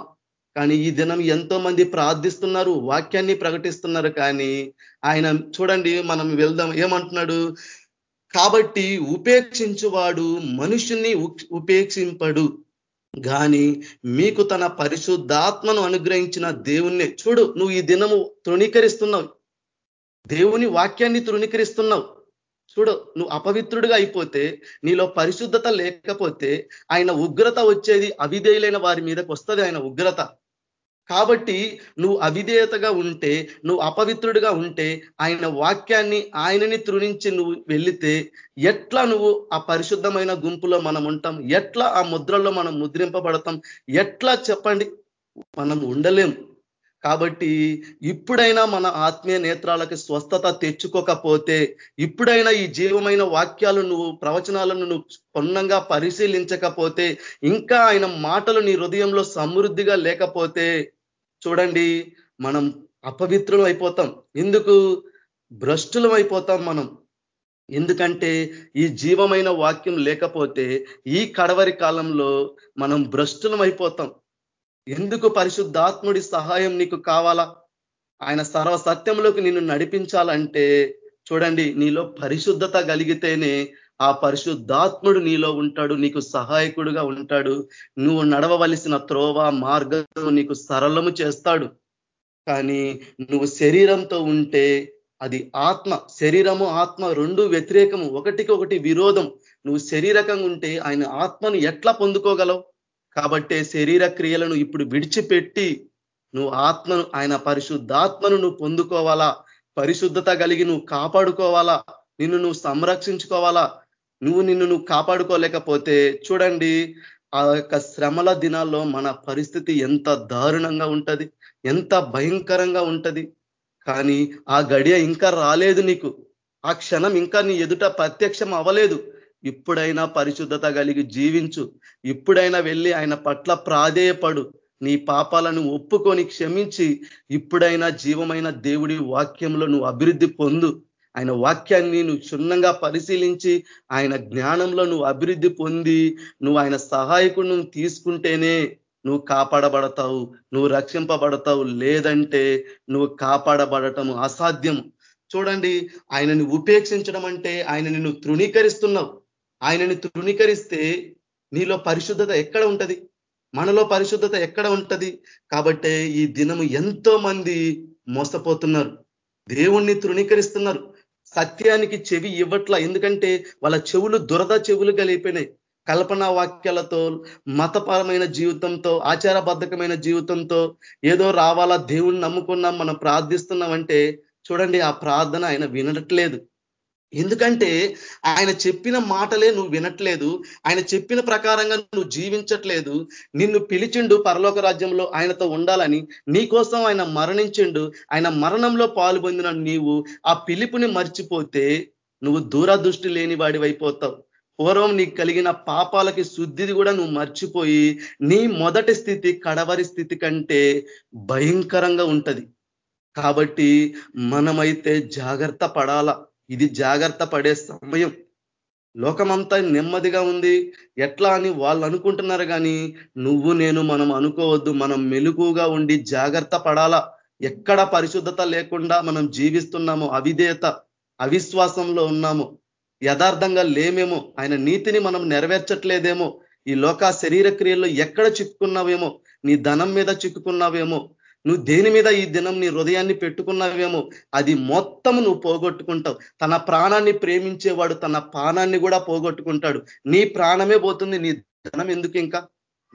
కానీ ఈ దినం ఎంతో మంది ప్రార్థిస్తున్నారు వాక్యాన్ని ప్రకటిస్తున్నారు కానీ ఆయన చూడండి మనం వెళ్దాం. ఏమంటున్నాడు? కాబట్టి ఉపేక్షించువాడు మనుషుల్ని ఉపేక్షింపడు కానీ మీకు తన పరిశుద్ధాత్మను అనుగ్రహించిన దేవుణ్ణి. చూడు నువ్వు ఈ దినము తృణీకరిస్తున్నావు. దేవుని వాక్యాన్ని తృణీకరిస్తున్నావు. చూడు నువ్వు అపవిత్రుడిగా అయిపోతే నీలో పరిశుద్ధత లేకపోతే ఆయన ఉగ్రత వచ్చేది అవిధేయులైన వారి మీదకి వస్తుంది ఆయన ఉగ్రత. కాబట్టి నువ్వు అవిధేయతగా ఉంటే నువ్వు అపవిత్రుడిగా ఉంటే ఆయన వాక్యాన్ని ఆయనని తృణించి నువ్వు వెళితే ఎట్లా నువ్వు ఆ పరిశుద్ధమైన గుంపులో మనం ఉంటాం? ఎట్లా ఆ ముద్రలో మనం ముద్రింపబడతాం? ఎట్లా చెప్పండి? మనం ఉండలేం. కాబట్టి ఇప్పుడైనా మన ఆత్మీయ నేత్రాలకి స్వస్థత తెచ్చుకోకపోతే ఇప్పుడైనా ఈ జీవమైన వాక్యాలు నువ్వు ప్రవచనాలను నువ్వు పొన్నంగా పరిశీలించకపోతే ఇంకా ఆయన మాటలు నీ హృదయంలో సమృద్ధిగా లేకపోతే చూడండి మనం అపవిత్రులం అయిపోతాం. ఎందుకు? భ్రష్టులం అయిపోతాం మనం. ఎందుకంటే ఈ జీవమైన వాక్యం లేకపోతే ఈ కడవరి కాలంలో మనం భ్రష్టులం అయిపోతాం. ఎందుకు పరిశుద్ధాత్ముడి సహాయం నీకు కావాలా? ఆయన సర్వ సత్యంలోకి నిన్ను నడిపించాలంటే చూడండి నీలో పరిశుద్ధత కలిగితేనే ఆ పరిశుద్ధాత్ముడు నీలో ఉంటాడు నీకు సహాయకుడుగా ఉంటాడు. నువ్వు నడవవలసిన త్రోవ మార్గం నీకు సరళము చేస్తాడు. కానీ నువ్వు శరీరంతో ఉంటే అది ఆత్మ శరీరము ఆత్మ రెండు వ్యతిరేకము ఒకటికి ఒకటి విరోధం. నువ్వు శరీరకంగా ఉంటే ఆయన ఆత్మను ఎట్లా పొందుకోగలవు? కాబట్టి శరీర క్రియలను ఇప్పుడు విడిచిపెట్టి నువ్వు ఆత్మను ఆయన పరిశుద్ధాత్మను నువ్వు పొందుకోవాలా? పరిశుద్ధత కలిగి నువ్వు కాపాడుకోవాలా? నిన్ను నువ్వు సంరక్షించుకోవాలా? నువ్వు నిన్ను నువ్వు కాపాడుకోలేకపోతే చూడండి ఆ యొక్క శ్రమల దినాల్లో మన పరిస్థితి ఎంత దారుణంగా ఉంటది ఎంత భయంకరంగా ఉంటది. కానీ ఆ గడియ ఇంకా రాలేదు నీకు. ఆ క్షణం ఇంకా నీ ఎదుట ప్రత్యక్షం అవ్వలేదు. ఇప్పుడైనా పరిశుద్ధత కలిగి జీవించు. ఇప్పుడైనా వెళ్ళి ఆయన పట్ల ప్రాధేయపడు. నీ పాపాలను ఒప్పుకొని క్షమించి ఇప్పుడైనా జీవమైన దేవుడి వాక్యంలో నువ్వు అభివృద్ధి పొందు. ఆయన వాక్యాన్ని నువ్వు క్షుణ్ణంగా పరిశీలించి ఆయన జ్ఞానంలో నువ్వు అభివృద్ధి పొంది నువ్వు ఆయన సహాయకుడు నువ్వు తీసుకుంటేనే నువ్వు కాపాడబడతావు నువ్వు రక్షింపబడతావు. లేదంటే నువ్వు కాపాడబడటం అసాధ్యము. చూడండి ఆయనని ఉపేక్షించడం అంటే ఆయన నిన్ను తృణీకరిస్తున్నావు. ఆయనని తృణీకరిస్తే నీలో పరిశుద్ధత ఎక్కడ ఉంటది? మనలో పరిశుద్ధత ఎక్కడ ఉంటది? కాబట్టి ఈ దినము ఎంతో మంది మోసపోతున్నారు. దేవుణ్ణి తృణీకరిస్తున్నారు. సత్యానికి చెవి ఇవ్వట్లా. ఎందుకంటే వాళ్ళ చెవులు దురద చెవులు కలిగిపోయినాయి కల్పనా వాక్యాలతో మతపరమైన జీవితంతో ఆచారబద్ధకమైన జీవితంతో ఏదో రావాలా దేవుణ్ణి నమ్ముకున్నాం మనం ప్రార్థిస్తున్నామంటే చూడండి ఆ ప్రార్థన ఆయన వినట్లేదు. ఎందుకంటే ఆయన చెప్పిన మాటలే నువ్వు వినట్లేదు ఆయన చెప్పిన ప్రకారంగా నువ్వు జీవించట్లేదు. నిన్ను పిలిచిండు పరలోక రాజ్యంలో ఆయనతో ఉండాలని నీ కోసం ఆయన మరణించిండు ఆయన మరణంలో పాలు పొందిన నీవు ఆ పిలుపుని మర్చిపోతే నువ్వు దూరదృష్టి లేని వాడివైపోతావు. పూర్వం నీకు కలిగిన పాపాలకి శుద్ధిది కూడా నువ్వు మర్చిపోయి నీ మొదటి స్థితి కడవరి స్థితి కంటే భయంకరంగా ఉంటది. కాబట్టి మనమైతే జాగ్రత్త పడాలా. ఇది జాగ్రత్త పడే సమయం. లోకమంతా నెమ్మదిగా ఉంది. ఎట్లా అని వాళ్ళు అనుకుంటున్నారు కానీ నువ్వు నేను మనం అనుకోవద్దు. మనం మెలుకుగా ఉండి జాగ్రత్త పడాలా? ఎక్కడ పరిశుద్ధత లేకుండా మనం జీవిస్తున్నాము అవిధేయత అవిశ్వాసంలో ఉన్నాము యథార్థంగా లేమేమో ఆయన నీతిని మనం నెరవేర్చట్లేదేమో ఈ లోక శరీర క్రియల్లో ఎక్కడ చిక్కుకున్నావేమో నీ ధనం మీద చిక్కుకున్నావేమో నువ్వు దేని మీద ఈ దినం నీ హృదయాన్ని పెట్టుకున్నావేమో అది మొత్తం నువ్వు పోగొట్టుకుంటావు. తన ప్రాణాన్ని ప్రేమించేవాడు తన ప్రాణాన్ని కూడా పోగొట్టుకుంటాడు. నీ ప్రాణమే పోతుంది నీ ధనం ఎందుకు ఇంకా?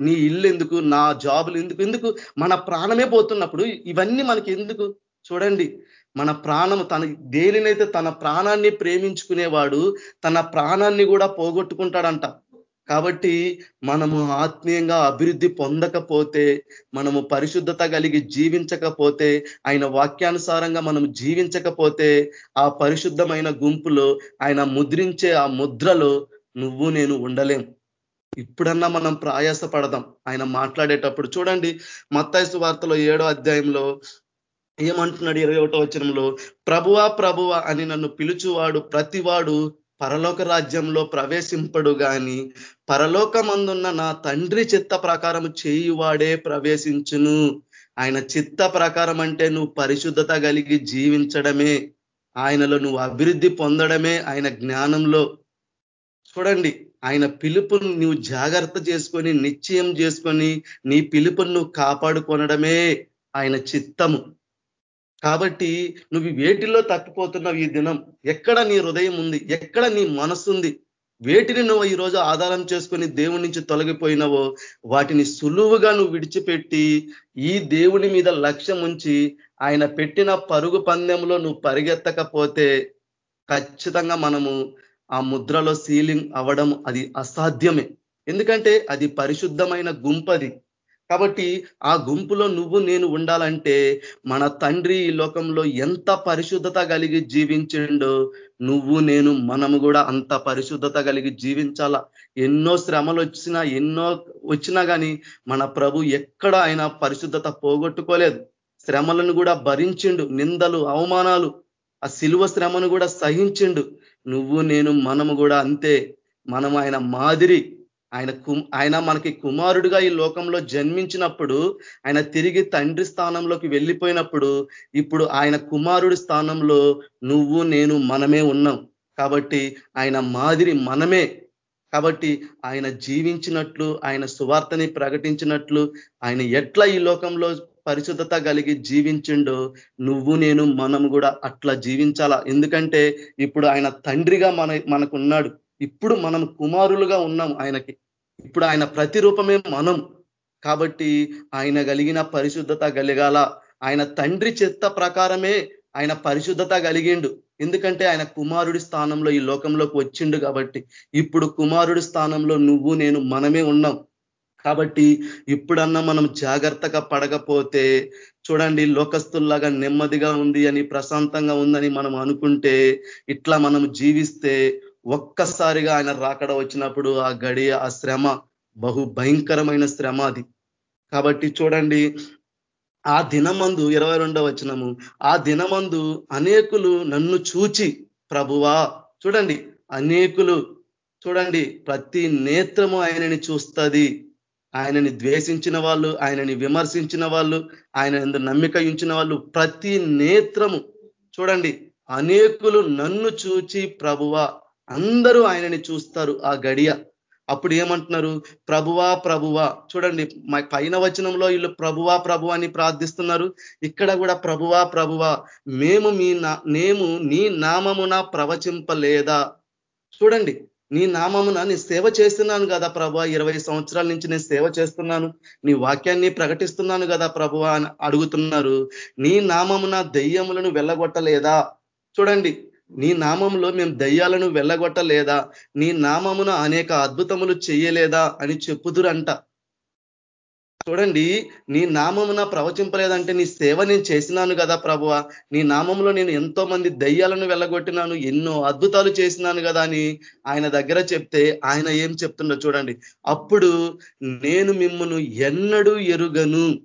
నీ ఇల్లు ఎందుకు నా జాబులు ఎందుకు ఎందుకు? మన ప్రాణమే పోతున్నప్పుడు ఇవన్నీ మనకి ఎందుకు? చూడండి మన ప్రాణము తన దేనినైతే తన ప్రాణాన్ని ప్రేమించుకునేవాడు తన ప్రాణాన్ని కూడా పోగొట్టుకుంటాడంట. కాబట్టి మనము ఆత్మీయంగా అభివృద్ధి పొందకపోతే మనము పరిశుద్ధత కలిగి జీవించకపోతే ఆయన వాక్యానుసారంగా మనం జీవించకపోతే ఆ పరిశుద్ధమైన గుంపులో ఆయన ముద్రించే ఆ ముద్రలో నువ్వు నేను ఉండలేం. ఇప్పుడన్నా మనం ప్రయాస పడదాం ఆయన మాట్లాడేటప్పుడు చూడండి మత్తాయిసు వార్తలో ఏడో అధ్యాయంలో ఏమంటున్నాడు ఇరవై ఒకటో వచనంలో ప్రభువా ప్రభువ అని నన్ను పిలుచువాడు ప్రతివాడు పరలోక రాజ్యంలో ప్రవేశింపడు గాని పరలోకమందున్న నా తండ్రి చిత్త ప్రకారం చేయువాడే ప్రవేశించును. ఆయన చిత్త ప్రకారం అంటే నువ్వు పరిశుద్ధత కలిగి జీవించడమే. ఆయనలో నువ్వు అభివృద్ధి పొందడమే ఆయన జ్ఞానంలో. చూడండి ఆయన పిలుపును నువ్వు జాగ్రత్త చేసుకొని నిశ్చయం చేసుకొని నీ పిలుపును నువ్వు కాపాడుకొనడమే ఆయన చిత్తము. కాబట్టి నువ్వు వేటిల్లో తప్పిపోతున్నావు ఈ దినం? ఎక్కడ నీ హృదయం ఉంది? ఎక్కడ నీ మనసు ఉంది? వేటిని నువ్వు ఈరోజు ఆధారం చేసుకొని దేవుడి నుంచి తొలగిపోయినావో వాటిని సులువుగా నువ్వు విడిచిపెట్టి ఈ దేవుని మీద లక్ష్యం ఉంచి ఆయన పెట్టిన పరుగు పందెంలో నువ్వు పరిగెత్తకపోతే ఖచ్చితంగా మనము ఆ ముద్రలో సీలింగ్ అవ్వడం అది అసాధ్యమే. ఎందుకంటే అది పరిశుద్ధమైన గుంపది. కాబట్టి ఆ గుంపులో నువ్వు నేను ఉండాలంటే మన తండ్రి ఈ లోకంలో ఎంత పరిశుద్ధత కలిగి జీవించిండో నువ్వు నేను మనము కూడా అంత పరిశుద్ధత కలిగి జీవించాల? ఎన్నో శ్రమలు వచ్చినా ఎన్నో వచ్చినా కానీ మన ప్రభు ఎక్కడ ఆయన పరిశుద్ధత పోగొట్టుకోలేదు. శ్రమలను కూడా భరించిండు నిందలు అవమానాలు ఆ శిలువ శ్రమను కూడా సహించిండు. నువ్వు నేను మనము కూడా అంతే. మనం ఆయన మాదిరి. ఆయన ఆయన మనకి కుమారుడిగా ఈ లోకంలో జన్మించినప్పుడు ఆయన తిరిగి తండ్రి స్థానంలోకి వెళ్ళిపోయినప్పుడు ఇప్పుడు ఆయన కుమారుడి స్థానంలో నువ్వు నేను మనమే ఉన్నాం. కాబట్టి ఆయన మాదిరి మనమే. కాబట్టి ఆయన జీవించినట్లు ఆయన సువార్తని ప్రకటించినట్లు ఆయన ఎట్లా ఈ లోకంలో పరిశుద్ధత కలిగి జీవించిండో నువ్వు నేను మనం కూడా అట్లా జీవించాలా? ఎందుకంటే ఇప్పుడు ఆయన తండ్రిగా మన మనకున్నాడు. ఇప్పుడు మనం కుమారులుగా ఉన్నాం ఆయనకి. ఇప్పుడు ఆయన ప్రతిరూపమే మనం. కాబట్టి ఆయన కలిగిన పరిశుద్ధత కలగాల. ఆయన తండ్రి చెత్త ప్రకారమే ఆయన పరిశుద్ధత కలిగిండు. ఎందుకంటే ఆయన కుమారుడి స్థానంలో ఈ లోకంలోకి వచ్చిండు కాబట్టి. ఇప్పుడు కుమారుడి స్థానంలో నువ్వు నేను మనమే ఉన్నాం. కాబట్టి ఇప్పుడన్నా మనం జాగ్రత్తగా పడకపోతే చూడండి లోకస్తుల్లాగా నెమ్మదిగా ఉంది అని ప్రశాంతంగా ఉందని మనం అనుకుంటే ఇట్లా మనం జీవిస్తే ఒక్కసారిగా ఆయన రాకడ వచ్చినప్పుడు ఆ గడియ ఆ శ్రమ బహు భయంకరమైన శ్రమ అది. కాబట్టి చూడండి ఆ దినమందు ఇరవై రెండవ వచనము ఆ దినమందు అనేకులు నన్ను చూచి ప్రభువా చూడండి అనేకులు చూడండి ప్రతి నేత్రము ఆయనని చూస్తుంది. ఆయనని ద్వేషించిన వాళ్ళు ఆయనని విమర్శించిన వాళ్ళు ఆయన నమ్మిక ఉంచిన వాళ్ళు ప్రతి నేత్రము. చూడండి అనేకులు నన్ను చూచి ప్రభువ అందరూ ఆయనని చూస్తారు ఆ గడియ. అప్పుడు ఏమంటున్నారు? ప్రభువా ప్రభువా. చూడండి పైన వచనంలో వీళ్ళు ప్రభువా ప్రభు అని ప్రార్థిస్తున్నారు. ఇక్కడ కూడా ప్రభువా ప్రభువా. మేము మీ మేము నీ నామమున ప్రవచింపలేదా? చూడండి నీ నామమున నీ సేవ చేస్తున్నాను కదా ప్రభు ఇరవై సంవత్సరాల నుంచి నేను సేవ చేస్తున్నాను. నీ వాక్యాన్ని ప్రకటిస్తున్నాను కదా ప్రభువా అని అడుగుతున్నారు. నీ నామమున దెయ్యములను వెళ్ళగొట్టలేదా? చూడండి నీ నామంలో మేము దయ్యాలను వెళ్ళగొట్టలేదా? నీ నామమున అనేక అద్భుతములు చేయలేదా? అని చెప్పుదురంట. చూడండి నీ నామమున ప్రవచింపలేదంటే నీ సేవ నేను చేసినాను కదా ప్రభువ? నీ నామంలో నేను ఎంతో మంది దయ్యాలను వెళ్ళగొట్టినాను ఎన్నో అద్భుతాలు చేసినాను కదా అని ఆయన దగ్గర చెప్తే ఆయన ఏం చెప్తుండో చూడండి. అప్పుడు నేను మిమ్మను ఎన్నడూ ఎరుగను.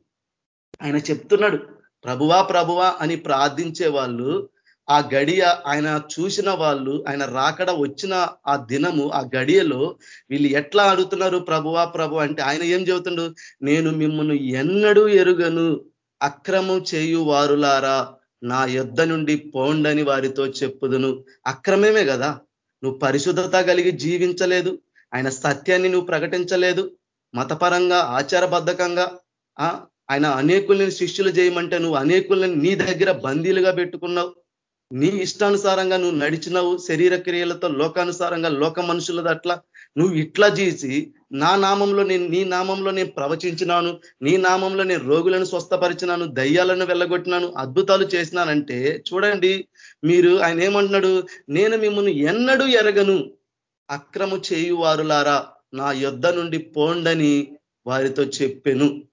ఆయన చెప్తున్నాడు ప్రభువా ప్రభువా అని ప్రార్థించే వాళ్ళు ఆ గడియ ఆయన చూసిన వాళ్ళు ఆయన రాకడ వచ్చిన ఆ దినము ఆ గడియలో వీళ్ళు ఎట్లా అడుగుతున్నారు ప్రభువా ప్రభు అంటే ఆయన ఏం చెబుతుండు? నేను మిమ్మల్ని ఎన్నడూ ఎరుగను. అక్రమం చేయు వారులారా నా యుద్ధ నుండి పోండని వారితో చెప్పుదును. అక్రమమే కదా. నువ్వు పరిశుద్ధత కలిగి జీవించలేదు. ఆయన సత్యాన్ని నువ్వు ప్రకటించలేదు. మతపరంగా ఆచారబద్ధకంగా ఆయన అనేకుల్ని శిష్యులు చేయమంటే నువ్వు అనేకుల్ని నీ దగ్గర బందీలుగా పెట్టుకున్నావు. నీ ఇష్టానుసారంగా నువ్వు నడిచినవు శరీర క్రియలతో లోకానుసారంగా లోక మనుషుల అట్లా. నువ్వు ఇట్లా చేసి నా నామంలో నేను నీ నామంలో నేను ప్రవచించినాను నీ నామంలో నేను రోగులను స్వస్థపరిచినాను దయ్యాలను వెళ్ళగొట్టినాను అద్భుతాలు చేసినానంటే చూడండి మీరు ఆయన ఏమంటున్నాడు? నేను మిమ్మల్ని ఎన్నడూ ఎరగను. అక్రము చేయువారులారా నా యుద్ధ నుండి పోండని వారితో చెప్పెను.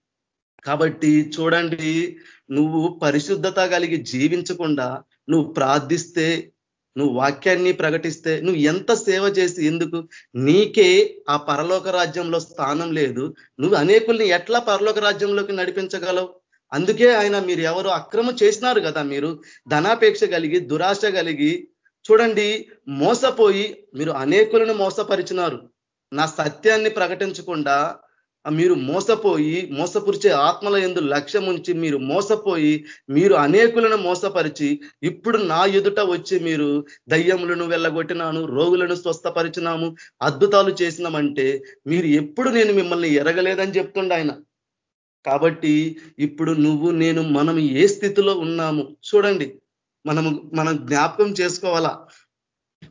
కాబట్టి చూడండి నువ్వు పరిశుద్ధత కలిగి జీవించకుండా నువ్వు ప్రార్థిస్తే నువ్వు వాక్యాన్ని ప్రకటిస్తే నువ్వు ఎంత సేవ చేసి ఎందుకు? నీకే ఆ పరలోక రాజ్యంలో స్థానం లేదు. నువ్వు అనేకుల్ని ఎట్లా పరలోక రాజ్యంలోకి నడిపించగలవు? అందుకే ఆయన మీరు ఎవరు అక్రమం చేసినారు కదా మీరు. ధనాపేక్ష కలిగి దురాశ కలిగి చూడండి మోసపోయి మీరు అనేకులను మోసపరిచినారు. నా సత్యాన్ని ప్రకటించకుండా మీరు మోసపోయి మోసపురిచే ఆత్మల ఎందు లక్ష్యం ఉంచి మీరు మోసపోయి మీరు అనేకులను మోసపరిచి ఇప్పుడు నా ఎదుట వచ్చి మీరు దయ్యములను వెళ్ళగొట్టినాను రోగులను స్వస్థపరిచినాము అద్భుతాలు చేసినామంటే మీరు ఎప్పుడు నేను మిమ్మల్ని ఎరగలేదని చెప్తుండ ఆయన. కాబట్టి ఇప్పుడు నువ్వు నేను మనం ఏ స్థితిలో ఉన్నాము? చూడండి. మనము మనం జ్ఞాపకం చేసుకోవాలా?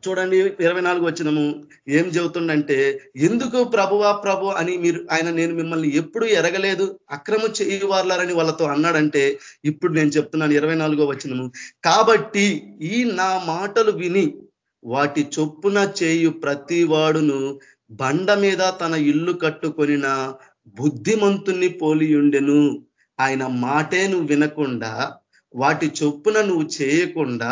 చూడండి ఇరవై నాలుగు వచ్చినము. ఏం చెబుతుండంటే ఎందుకు ప్రభువా ప్రభు అని మీరు ఆయన నేను మిమ్మల్ని ఎప్పుడు ఎరగలేదు అక్రమ చేయవార్లారని వాళ్ళతో అన్నాడంటే ఇప్పుడు నేను చెప్తున్నాను ఇరవై నాలుగో వచ్చినము కాబట్టి ఈ నా మాటలు విని వాటి చొప్పున చేయు ప్రతి వాడును బండ మీద తన ఇల్లు కట్టుకొనిన బుద్ధిమంతుణ్ణి పోలియుండెను. ఆయన మాటే నువ్వు వినకుండా వాటి చొప్పున నువ్వు చేయకుండా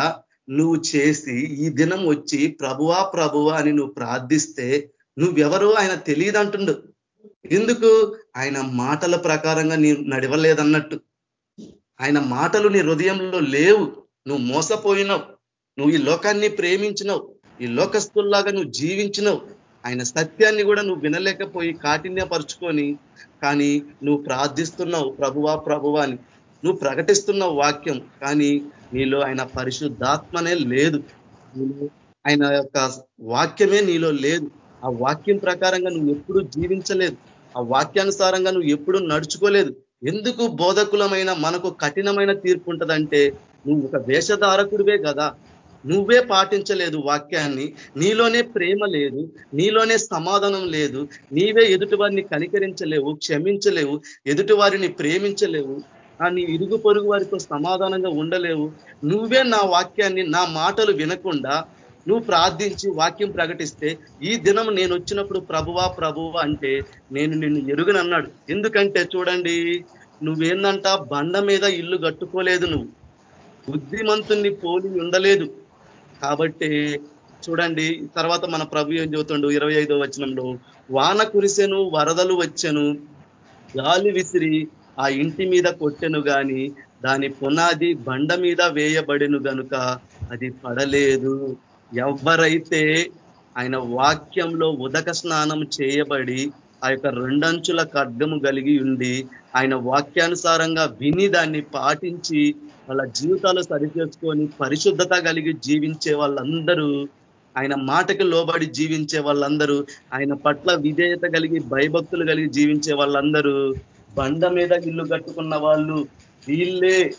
నువ్వు చేసి ఈ దినం వచ్చి ప్రభువా ప్రభువా అని నువ్వు ప్రార్థిస్తే నువ్వెవరు ఆయన తెలియదంటుండు. ఎందుకు? ఆయన మాటల ప్రకారంగా నీ నడవలేదన్నట్టు. ఆయన మాటలు నీ హృదయంలో లేవు. నువ్వు మోసపోయినావు. నువ్వు ఈ లోకాన్ని ప్రేమించినవు. ఈ లోకస్తుల్లాగా నువ్వు జీవించినవు. ఆయన సత్యాన్ని కూడా నువ్వు వినలేకపోయి కాఠిన్యపరుచుకొని కానీ నువ్వు ప్రార్థిస్తున్నావు ప్రభువా ప్రభువా అని. నువ్వు ప్రకటిస్తున్నావు వాక్యం కానీ నీలో ఆయన పరిశుద్ధాత్మనే లేదు. ఆయన యొక్క వాక్యమే నీలో లేదు. ఆ వాక్యం ప్రకారంగా నువ్వు ఎప్పుడు జీవించలేదు. ఆ వాక్యానుసారంగా నువ్వు ఎప్పుడు నడుచుకోలేదు. ఎందుకు బోధకులమైన మనకు కఠినమైన తీర్పు ఉంటుందంటే నువ్వు ఒక వేషధారకుడివే కదా. నువ్వే పాటించలేదు వాక్యాన్ని. నీలోనే ప్రేమ లేదు. నీలోనే సమాధానం లేదు. నీవే ఎదుటి వారిని కనికరించలేవు క్షమించలేవు ఎదుటి వారిని ప్రేమించలేవు. నీ ఇరుగు పొరుగు వారితో సమాధానంగా ఉండలేవు. నువ్వే నా వాక్యాన్ని నా మాటలు వినకుండా నువ్వు ప్రార్థించి వాక్యం ప్రకటిస్తే ఈ దినం నేను వచ్చినప్పుడు ప్రభువా ప్రభువా అంటే నేను నిన్ను ఎరుగనన్నాడు. ఎందుకంటే చూడండి నువ్వేందంట బండ మీద ఇల్లు కట్టుకోలేదు నువ్వు. బుద్ధిమంతుణ్ణి పోలి ఉండలేదు. కాబట్టి చూడండి తర్వాత మన ప్రభు ఏం చెబుతుండు? ఇరవై ఐదో వచనంలో వాన కురిసెను వరదలు వచ్చెను గాలి విసిరి ఆ ఇంటి మీద కొట్టెను గాని దాని పునాది బండ మీద వేయబడిను గనుక అది పడలేదు. ఎవరైతే ఆయన వాక్యంలో ఉదక స్నానం చేయబడి ఆ యొక్క రెండంచుల ఖడ్గము కలిగి ఉండి ఆయన వాక్యానుసారంగా విని దాన్ని పాటించి వాళ్ళ జీవితాలు సరిచేసుకొని పరిశుద్ధత కలిగి జీవించే వాళ్ళందరూ ఆయన మాటకి లోబడి జీవించే వాళ్ళందరూ ఆయన పట్ల విధేయత కలిగి భయభక్తులు కలిగి జీవించే వాళ్ళందరూ బండ మీద ఇల్లు కట్టుకున్న వాళ్ళు వీళ్ళే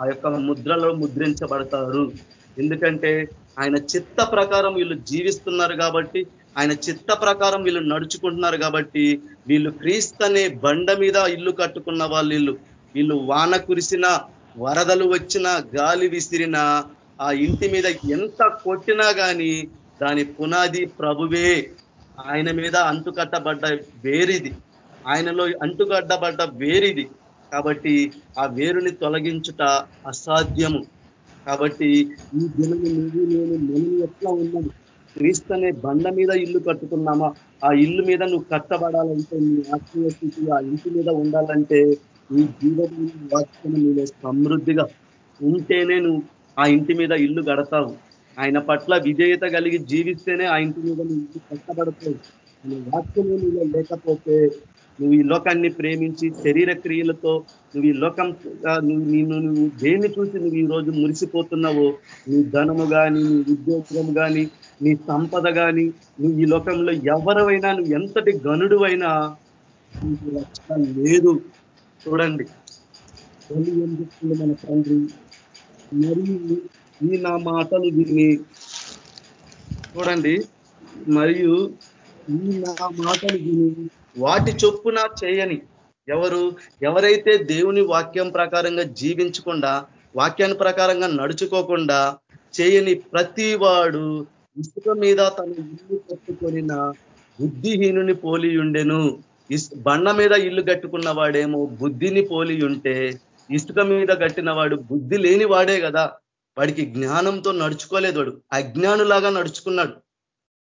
ఆ యొక్క ముద్రలో ముద్రించబడతారు. ఎందుకంటే ఆయన చిత్త ప్రకారం వీళ్ళు జీవిస్తున్నారు కాబట్టి ఆయన చిత్త ప్రకారం వీళ్ళు నడుచుకుంటున్నారు కాబట్టి వీళ్ళు క్రీస్తనే బండ మీద ఇల్లు కట్టుకున్న వాళ్ళు వీళ్ళు. వీళ్ళు వాన కురిసిన వరదలు వచ్చిన గాలి విసిరిన ఆ ఇంటి మీద ఎంత కొట్టినా కానీ దాని పునాది ప్రభువే. ఆయన మీద అంటుకట్టబడ్డ వేరిది. ఆయనలో అంటుగడ్డబడ్డ వేరిది. కాబట్టి ఆ వేరుని తొలగించుట అసాధ్యము. కాబట్టి ఈ దినము నువ్వు నేను మనం ఎట్లా ఉన్నది క్రీస్తనే బండ మీద ఇల్లు కట్టుకున్నామా? ఆ ఇల్లు మీద నువ్వు కట్టబడాలంటే నీ ఆత్మీయ స్థితి ఆ ఇంటి మీద ఉండాలంటే నీ జీవన వాక్యం నీలో సమృద్ధిగా ఉంటేనే నువ్వు ఆ ఇంటి మీద ఇల్లు కడతావు. ఆయన పట్ల విజేయత కలిగి జీవిస్తేనే ఆ ఇంటి మీద నువ్వు కష్టపడతావు వాక్యమే నీలో లేకపోతే నువ్వు ఈ లోకాన్ని ప్రేమించి శరీర క్రియలతో నువ్వు ఈ లోకం నువ్వు నిన్ను నువ్వు దేన్ని చూసి నువ్వు ఈ రోజు మురిసిపోతున్నావో నీ ధనము కానీ నీ ఉద్యోగం కానీ నీ సంపద కానీ నువ్వు ఈ లోకంలో ఎవరైనా నువ్వు ఎంతటి గనుడు అయినా నీకు రక్షణ లేదు. చూడండి. ఏం చెప్తుంది మన తండ్రి? మరియు ఈ నా మాటలు విని. చూడండి. మరియు ఈ నా మాటలు విని వాటి చొప్పున చేయని ఎవరు? ఎవరైతే దేవుని వాక్యం ప్రకారంగా జీవించకుండా వాక్యాన్ని ప్రకారంగా నడుచుకోకుండా చేయని ప్రతి వాడు ఇసుక మీద తన ఇల్లు కట్టుకొనిన బుద్ధిహీనుని పోలి ఉండెను. బండ మీద ఇల్లు కట్టుకున్న వాడేమో బుద్ధిని పోలి ఉంటే ఇసుక మీద కట్టిన వాడు బుద్ధి లేని వాడే కదా. వాడికి జ్ఞానంతో నడుచుకోలేదు వాడు అజ్ఞానులాగా నడుచుకున్నాడు.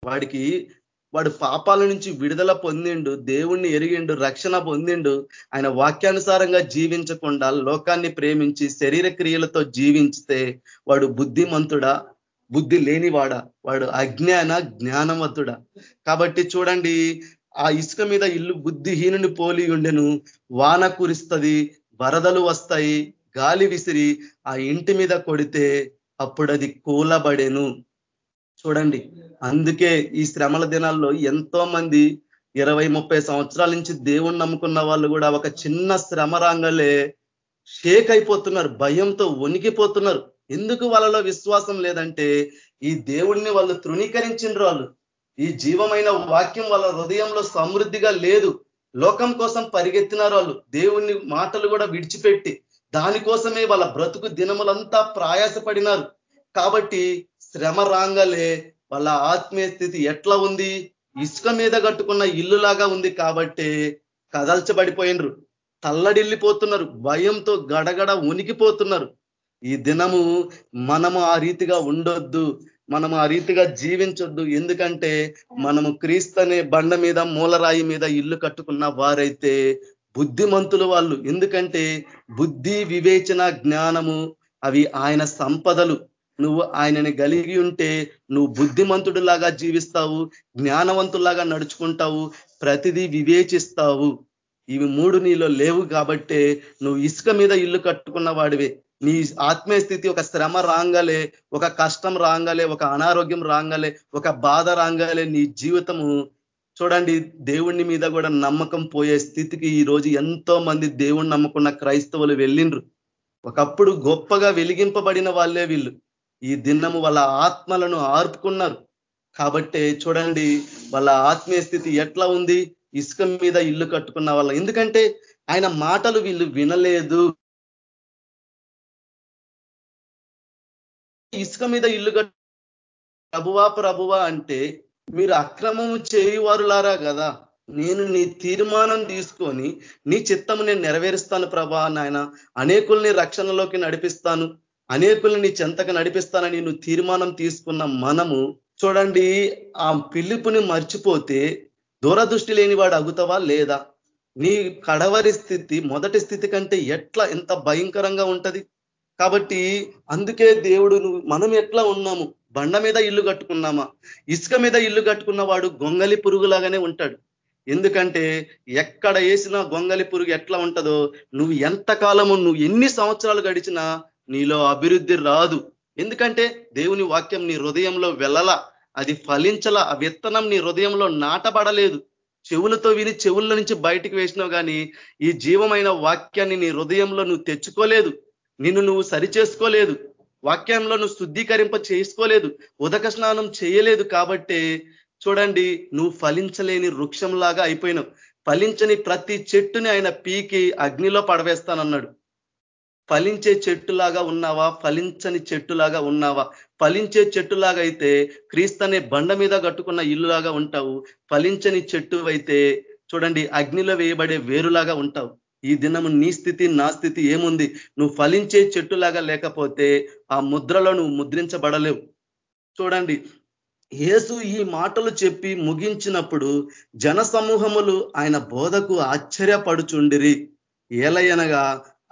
వాడికి వాడు పాపాల నుంచి విడుదల పొందిండు దేవుణ్ణి ఎరిగిండు రక్షణ పొందిండు. ఆయన వాక్యానుసారంగా జీవించకుండా లోకాన్ని ప్రేమించి శరీర క్రియలతో జీవించితే వాడు బుద్ధిమంతుడా? బుద్ధి లేనివాడా? వాడు అజ్ఞాన జ్ఞానవంతుడా? కాబట్టి చూడండి ఆ ఇసుక మీద ఇల్లు బుద్ధిహీనుని పోలి ఉండెను. వాన కురిస్తుంది వరదలు వస్తాయి గాలి విసిరి ఆ ఇంటి మీద కొడితే అప్పుడు అది కూలబడెను. చూడండి. అందుకే ఈ శ్రమల దినాల్లో ఎంతో మంది ఇరవై ముప్పై సంవత్సరాల నుంచి దేవుణ్ణి నమ్ముకున్న వాళ్ళు కూడా ఒక చిన్న శ్రమ రాంగలే షేక్ అయిపోతున్నారు. భయంతో వణికిపోతున్నారు. ఎందుకు వాళ్ళలో విశ్వాసం లేదంటే ఈ దేవుణ్ణి వాళ్ళు తృణీకరించిండ్రు వాళ్ళు. ఈ జీవమైన వాక్యం వాళ్ళ హృదయంలో సమృద్ధిగా లేదు. లోకం కోసం పరిగెత్తినారు వాళ్ళు. దేవుణ్ణి మాటలు కూడా విడిచిపెట్టి దానికోసమే వాళ్ళ బ్రతుకు దినములంతా ప్రయాసపడినారు. కాబట్టి శ్రమ రాంగలే వాళ్ళ ఆత్మీయ స్థితి ఎట్లా ఉంది? ఇసుక మీద కట్టుకున్న ఇల్లులాగా ఉంది కాబట్టి కదల్చబడిపోయినరు. తల్లడిల్లిపోతున్నారు. భయంతో గడగడ ఉనికిపోతున్నారు. ఈ దినము మనము ఆ రీతిగా ఉండొద్దు మనము ఆ రీతిగా జీవించొద్దు. ఎందుకంటే మనము క్రీస్తనే బండ మీద మూలరాయి మీద ఇల్లు కట్టుకున్న వారైతే బుద్ధిమంతులు వాళ్ళు. ఎందుకంటే బుద్ధి వివేచన జ్ఞానము అవి ఆయన సంపదలు. నువ్వు ఆయనని కలిగి ఉంటే నువ్వు బుద్ధిమంతుడులాగా జీవిస్తావు జ్ఞానవంతులాగా నడుచుకుంటావు ప్రతిదీ వివేచిస్తావు. ఇవి మూడు నీలో లేవు కాబట్టే నువ్వు ఇసుక మీద ఇల్లు కట్టుకున్న వాడివే. నీ ఆత్మీయ స్థితి ఒక శ్రమ రాంగలే ఒక కష్టం రాంగలే ఒక అనారోగ్యం రాంగలే ఒక బాధ రాంగలే. నీ జీవితము చూడండి దేవుణ్ణి మీద కూడా నమ్మకం పోయే స్థితికి ఈ రోజు ఎంతో మంది దేవుణ్ణి నమ్ముకున్న క్రైస్తవులు వెళ్ళిండ్రు. ఒకప్పుడు గొప్పగా వెలిగింపబడిన వాళ్ళే వీళ్ళు. ఈ దినము వాళ్ళ ఆత్మలను ఆర్పుకున్నారు. కాబట్టే చూడండి వాళ్ళ ఆత్మీయ స్థితి ఎట్లా ఉంది? ఇసుక మీద ఇల్లు కట్టుకున్న వాళ్ళ. ఎందుకంటే ఆయన మాటలు వీళ్ళు వినలేదు. ఇసుక మీద ఇల్లు కట్టు ప్రభువా ప్రభువా అంటే మీరు అక్రమము చేయువారులారా కదా? నేను నీ తీర్మానం తీసుకొని నీ చిత్తము నేను నెరవేరుస్తాను ప్రభా నాయన. అనేకుల్ని రక్షణలోకి నడిపిస్తాను. అనేకుల్ని చెంతక నడిపిస్తానని నువ్వు తీర్మానం తీసుకున్న మనము చూడండి ఆ పిలుపుని మర్చిపోతే దూరదృష్టి లేని వాడు అగుతావా లేదా? నీ కడవరి స్థితి మొదటి స్థితి కంటే ఎట్లా ఎంత భయంకరంగా ఉంటది? కాబట్టి అందుకే దేవుడు మనం ఎట్లా ఉన్నాము? బండ మీద ఇల్లు కట్టుకున్నామా? ఇసుక మీద ఇల్లు కట్టుకున్న వాడు గొంగలి పురుగులాగానే ఉంటాడు. ఎందుకంటే ఎక్కడ వేసినా గొంగలి పురుగు ఎట్లా ఉంటుందో నువ్వు ఎంతకాలము నువ్వు ఎన్ని సంవత్సరాలు గడిచినా నీలో అభివృద్ధి రాదు. ఎందుకంటే దేవుని వాక్యం నీ హృదయంలో వెళ్ళల అది ఫలించల ఆ విత్తనం నీ హృదయంలో నాటబడలేదు. చెవులతో విని చెవుల నుంచి బయటికి వేసినావు కానీ ఈ జీవమైన వాక్యాన్ని నీ హృదయంలో నువ్వు తెచ్చుకోలేదు. నిన్ను నువ్వు సరి చేసుకోలేదు వాక్యంలో నువ్వు శుద్ధీకరింప చేసుకోలేదు. ఉదక స్నానం చేయలేదు కాబట్టే చూడండి నువ్వు ఫలించలేని వృక్షంలాగా అయిపోయినావు. ఫలించని ప్రతి చెట్టుని ఆయన పీకి అగ్నిలో పడవేస్తానన్నాడు. ఫలించే చెట్టులాగా ఉన్నావా? ఫలించని చెట్టులాగా ఉన్నావా? ఫలించే చెట్టులాగా అయితే క్రీస్తనే బండ మీద కట్టుకున్న ఇల్లులాగా ఉంటావు. ఫలించని చెట్టు అయితే చూడండి అగ్నిలో వేయబడే వేరులాగా ఉంటావు. ఈ దినము నీ స్థితి నా స్థితి ఏముంది? నువ్వు ఫలించే చెట్టులాగా లేకపోతే ఆ ముద్రలో నువ్వు ముద్రించబడలేవు. చూడండి యేసు ఈ మాటలు చెప్పి ముగించినప్పుడు జన సమూహములు ఆయన బోధకు ఆశ్చర్యపడుచుండిరి. ఏలయనగా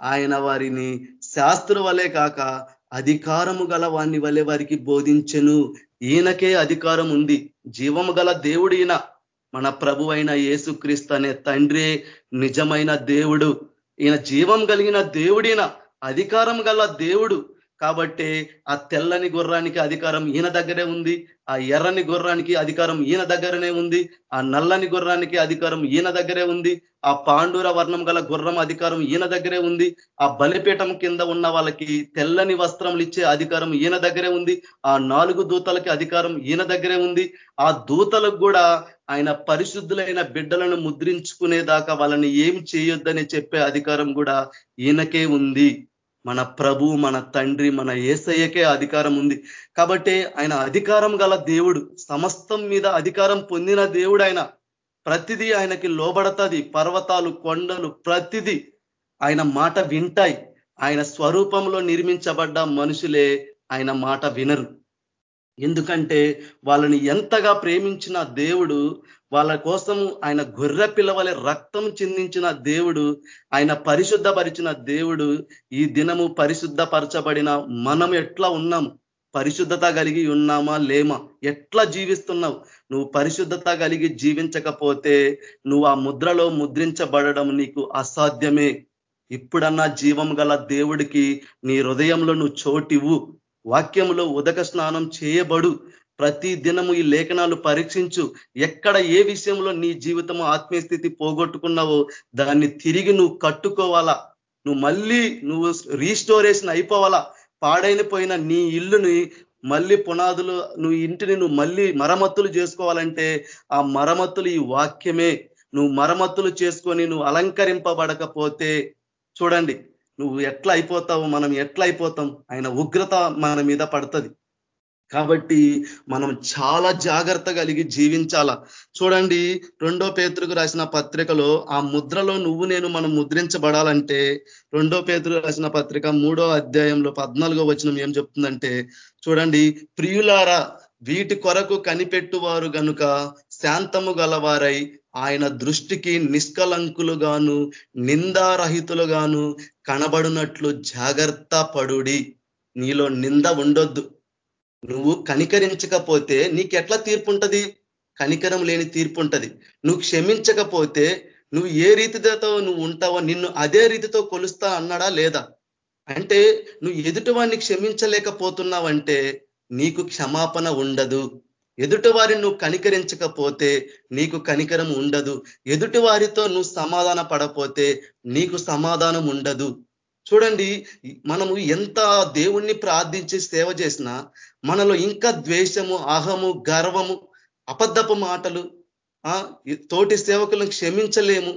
ఆయన వారిని శాస్త్ర వలె కాక అధికారము గల వాణ్ణి వలె వారికి బోధించెను. ఈయనకే అధికారం ఉంది. జీవము గల దేవుడు ఈయన. మన ప్రభు అయిన యేసుక్రీస్తు అనే తండ్రి నిజమైన దేవుడు. ఈయన జీవం కలిగిన దేవుడిన అధికారం గల దేవుడు. కాబట్టి ఆ తెల్లని గుర్రానికి అధికారం ఈయన దగ్గరే ఉంది ఆ ఎర్రని గుర్రానికి అధికారం ఈయన దగ్గరనే ఉంది ఆ నల్లని గుర్రానికి అధికారం ఈయన దగ్గరే ఉంది ఆ పాండూర వర్ణం గల గుర్రం అధికారం ఈయన దగ్గరే ఉంది ఆ బలిపీఠం కింద ఉన్న వాళ్ళకి తెల్లని వస్త్రములు ఇచ్చే అధికారం ఈయన దగ్గరే ఉంది ఆ నాలుగు దూతలకి అధికారం ఈయన దగ్గరే ఉంది ఆ దూతలకు కూడా ఆయన పరిశుద్ధులైన బిడ్డలను ముద్రించుకునేదాకా వాళ్ళని ఏం చేయొద్దని చెప్పే అధికారం కూడా ఈయనకే ఉంది. మన ప్రభు మన తండ్రి మన ఏసయ్యకే అధికారం ఉంది. కాబట్టి ఆయన అధికారం గల దేవుడు సమస్తం మీద అధికారం పొందిన దేవుడు ఆయన. ప్రతిదీ ఆయనకి లోబడతది. పర్వతాలు కొండలు ప్రతిదీ ఆయన మాట వింటాయి. ఆయన స్వరూపంలో నిర్మించబడ్డ మనుషులే ఆయన మాట వినరు. ఎందుకంటే వాళ్ళని ఎంతగా ప్రేమించిన దేవుడు వాళ్ళ కోసం ఆయన గొర్రె పిల్లవలే రక్తం చిందించిన దేవుడు ఆయన పరిశుద్ధపరిచిన దేవుడు ఈ దినము పరిశుద్ధపరచబడిన మనం ఎట్లా ఉన్నాము పరిశుద్ధత కలిగి ఉన్నామా? లేమా? ఎట్లా జీవిస్తున్నావు? నువ్వు పరిశుద్ధత కలిగి జీవించకపోతే నువ్వు ఆ ముద్రలో ముద్రించబడడం నీకు అసాధ్యమే. ఇప్పుడన్నా జీవం గల దేవుడికి నీ హృదయంలో నువ్వు చోటివు వాక్యంలో ఉదక స్నానం చేయబడు. ప్రతి దినము ఈ లేఖనాలు పరీక్షించు. ఎక్కడ ఏ విషయంలో నీ జీవితము ఆత్మీయస్థితి పోగొట్టుకున్నావో దాన్ని తిరిగి నువ్వు కట్టుకోవాలా. నువ్వు మళ్ళీ నువ్వు రీస్టోరేషన్ అయిపోవాలా. పాడైన పోయిన నీ ఇల్లుని మళ్ళీ పునాదులు నువ్వు ఇంటిని నువ్వు మళ్ళీ మరమ్మతులు చేసుకోవాలంటే ఆ మరమ్మతులు ఈ వాక్యమే. నువ్వు మరమ్మతులు చేసుకొని నువ్వు అలంకరింపబడకపోతే చూడండి నువ్వు ఎట్లా అయిపోతావు మనం ఎట్లా అయిపోతాం? ఆయన ఉగ్రత మన మీద పడుతుంది. కాబట్టి మనం చాలా జాగ్రత్త కలిగి జీవించాలా. చూడండి రెండో పేతృకు రాసిన పత్రికలో ఆ ముద్రలో నువ్వు నేను మనం ముద్రించబడాలంటే రెండో పేతృకు రాసిన పత్రిక మూడో అధ్యాయంలో పద్నాలుగో వచనం ఏం చెప్తుందంటే చూడండి ప్రియులారా వీటి కొరకు కనిపెట్టువారు గనుక శాంతము గలవారై ఆయన దృష్టికి నిష్కలంకులుగాను నిందారహితులుగాను కనబడినట్లు జాగ్రత్త పడుడి. నీలో నింద ఉండొద్దు. నువ్వు కనికరించకపోతే నీకెట్లా తీర్పు ఉంటది కనికరం లేని తీర్పు ఉంటది నువ్వు క్షమించకపోతే నువ్వు ఏ రీతితో నువ్వు ఉంటావో నిన్ను అదే రీతితో కొలుస్తా అన్నాడా లేదా? అంటే నువ్వు ఎదుటివాడిని క్షమించలేకపోతున్నావంటే నీకు క్షమాపణ ఉండదు. ఎదుటివారిని నువ్వు కనికరించకపోతే నీకు కనికరం ఉండదు. ఎదుటివారితో నువ్వు సమాధాన పడపోతే నీకు సమాధానం ఉండదు. చూడండి మనము ఎంత దేవుణ్ణి ప్రార్థించి సేవ చేసినా మనలో ఇంకా ద్వేషము అహము గర్వము అబద్ధపు మాటలు తోటి సేవకులను క్షమించలేము.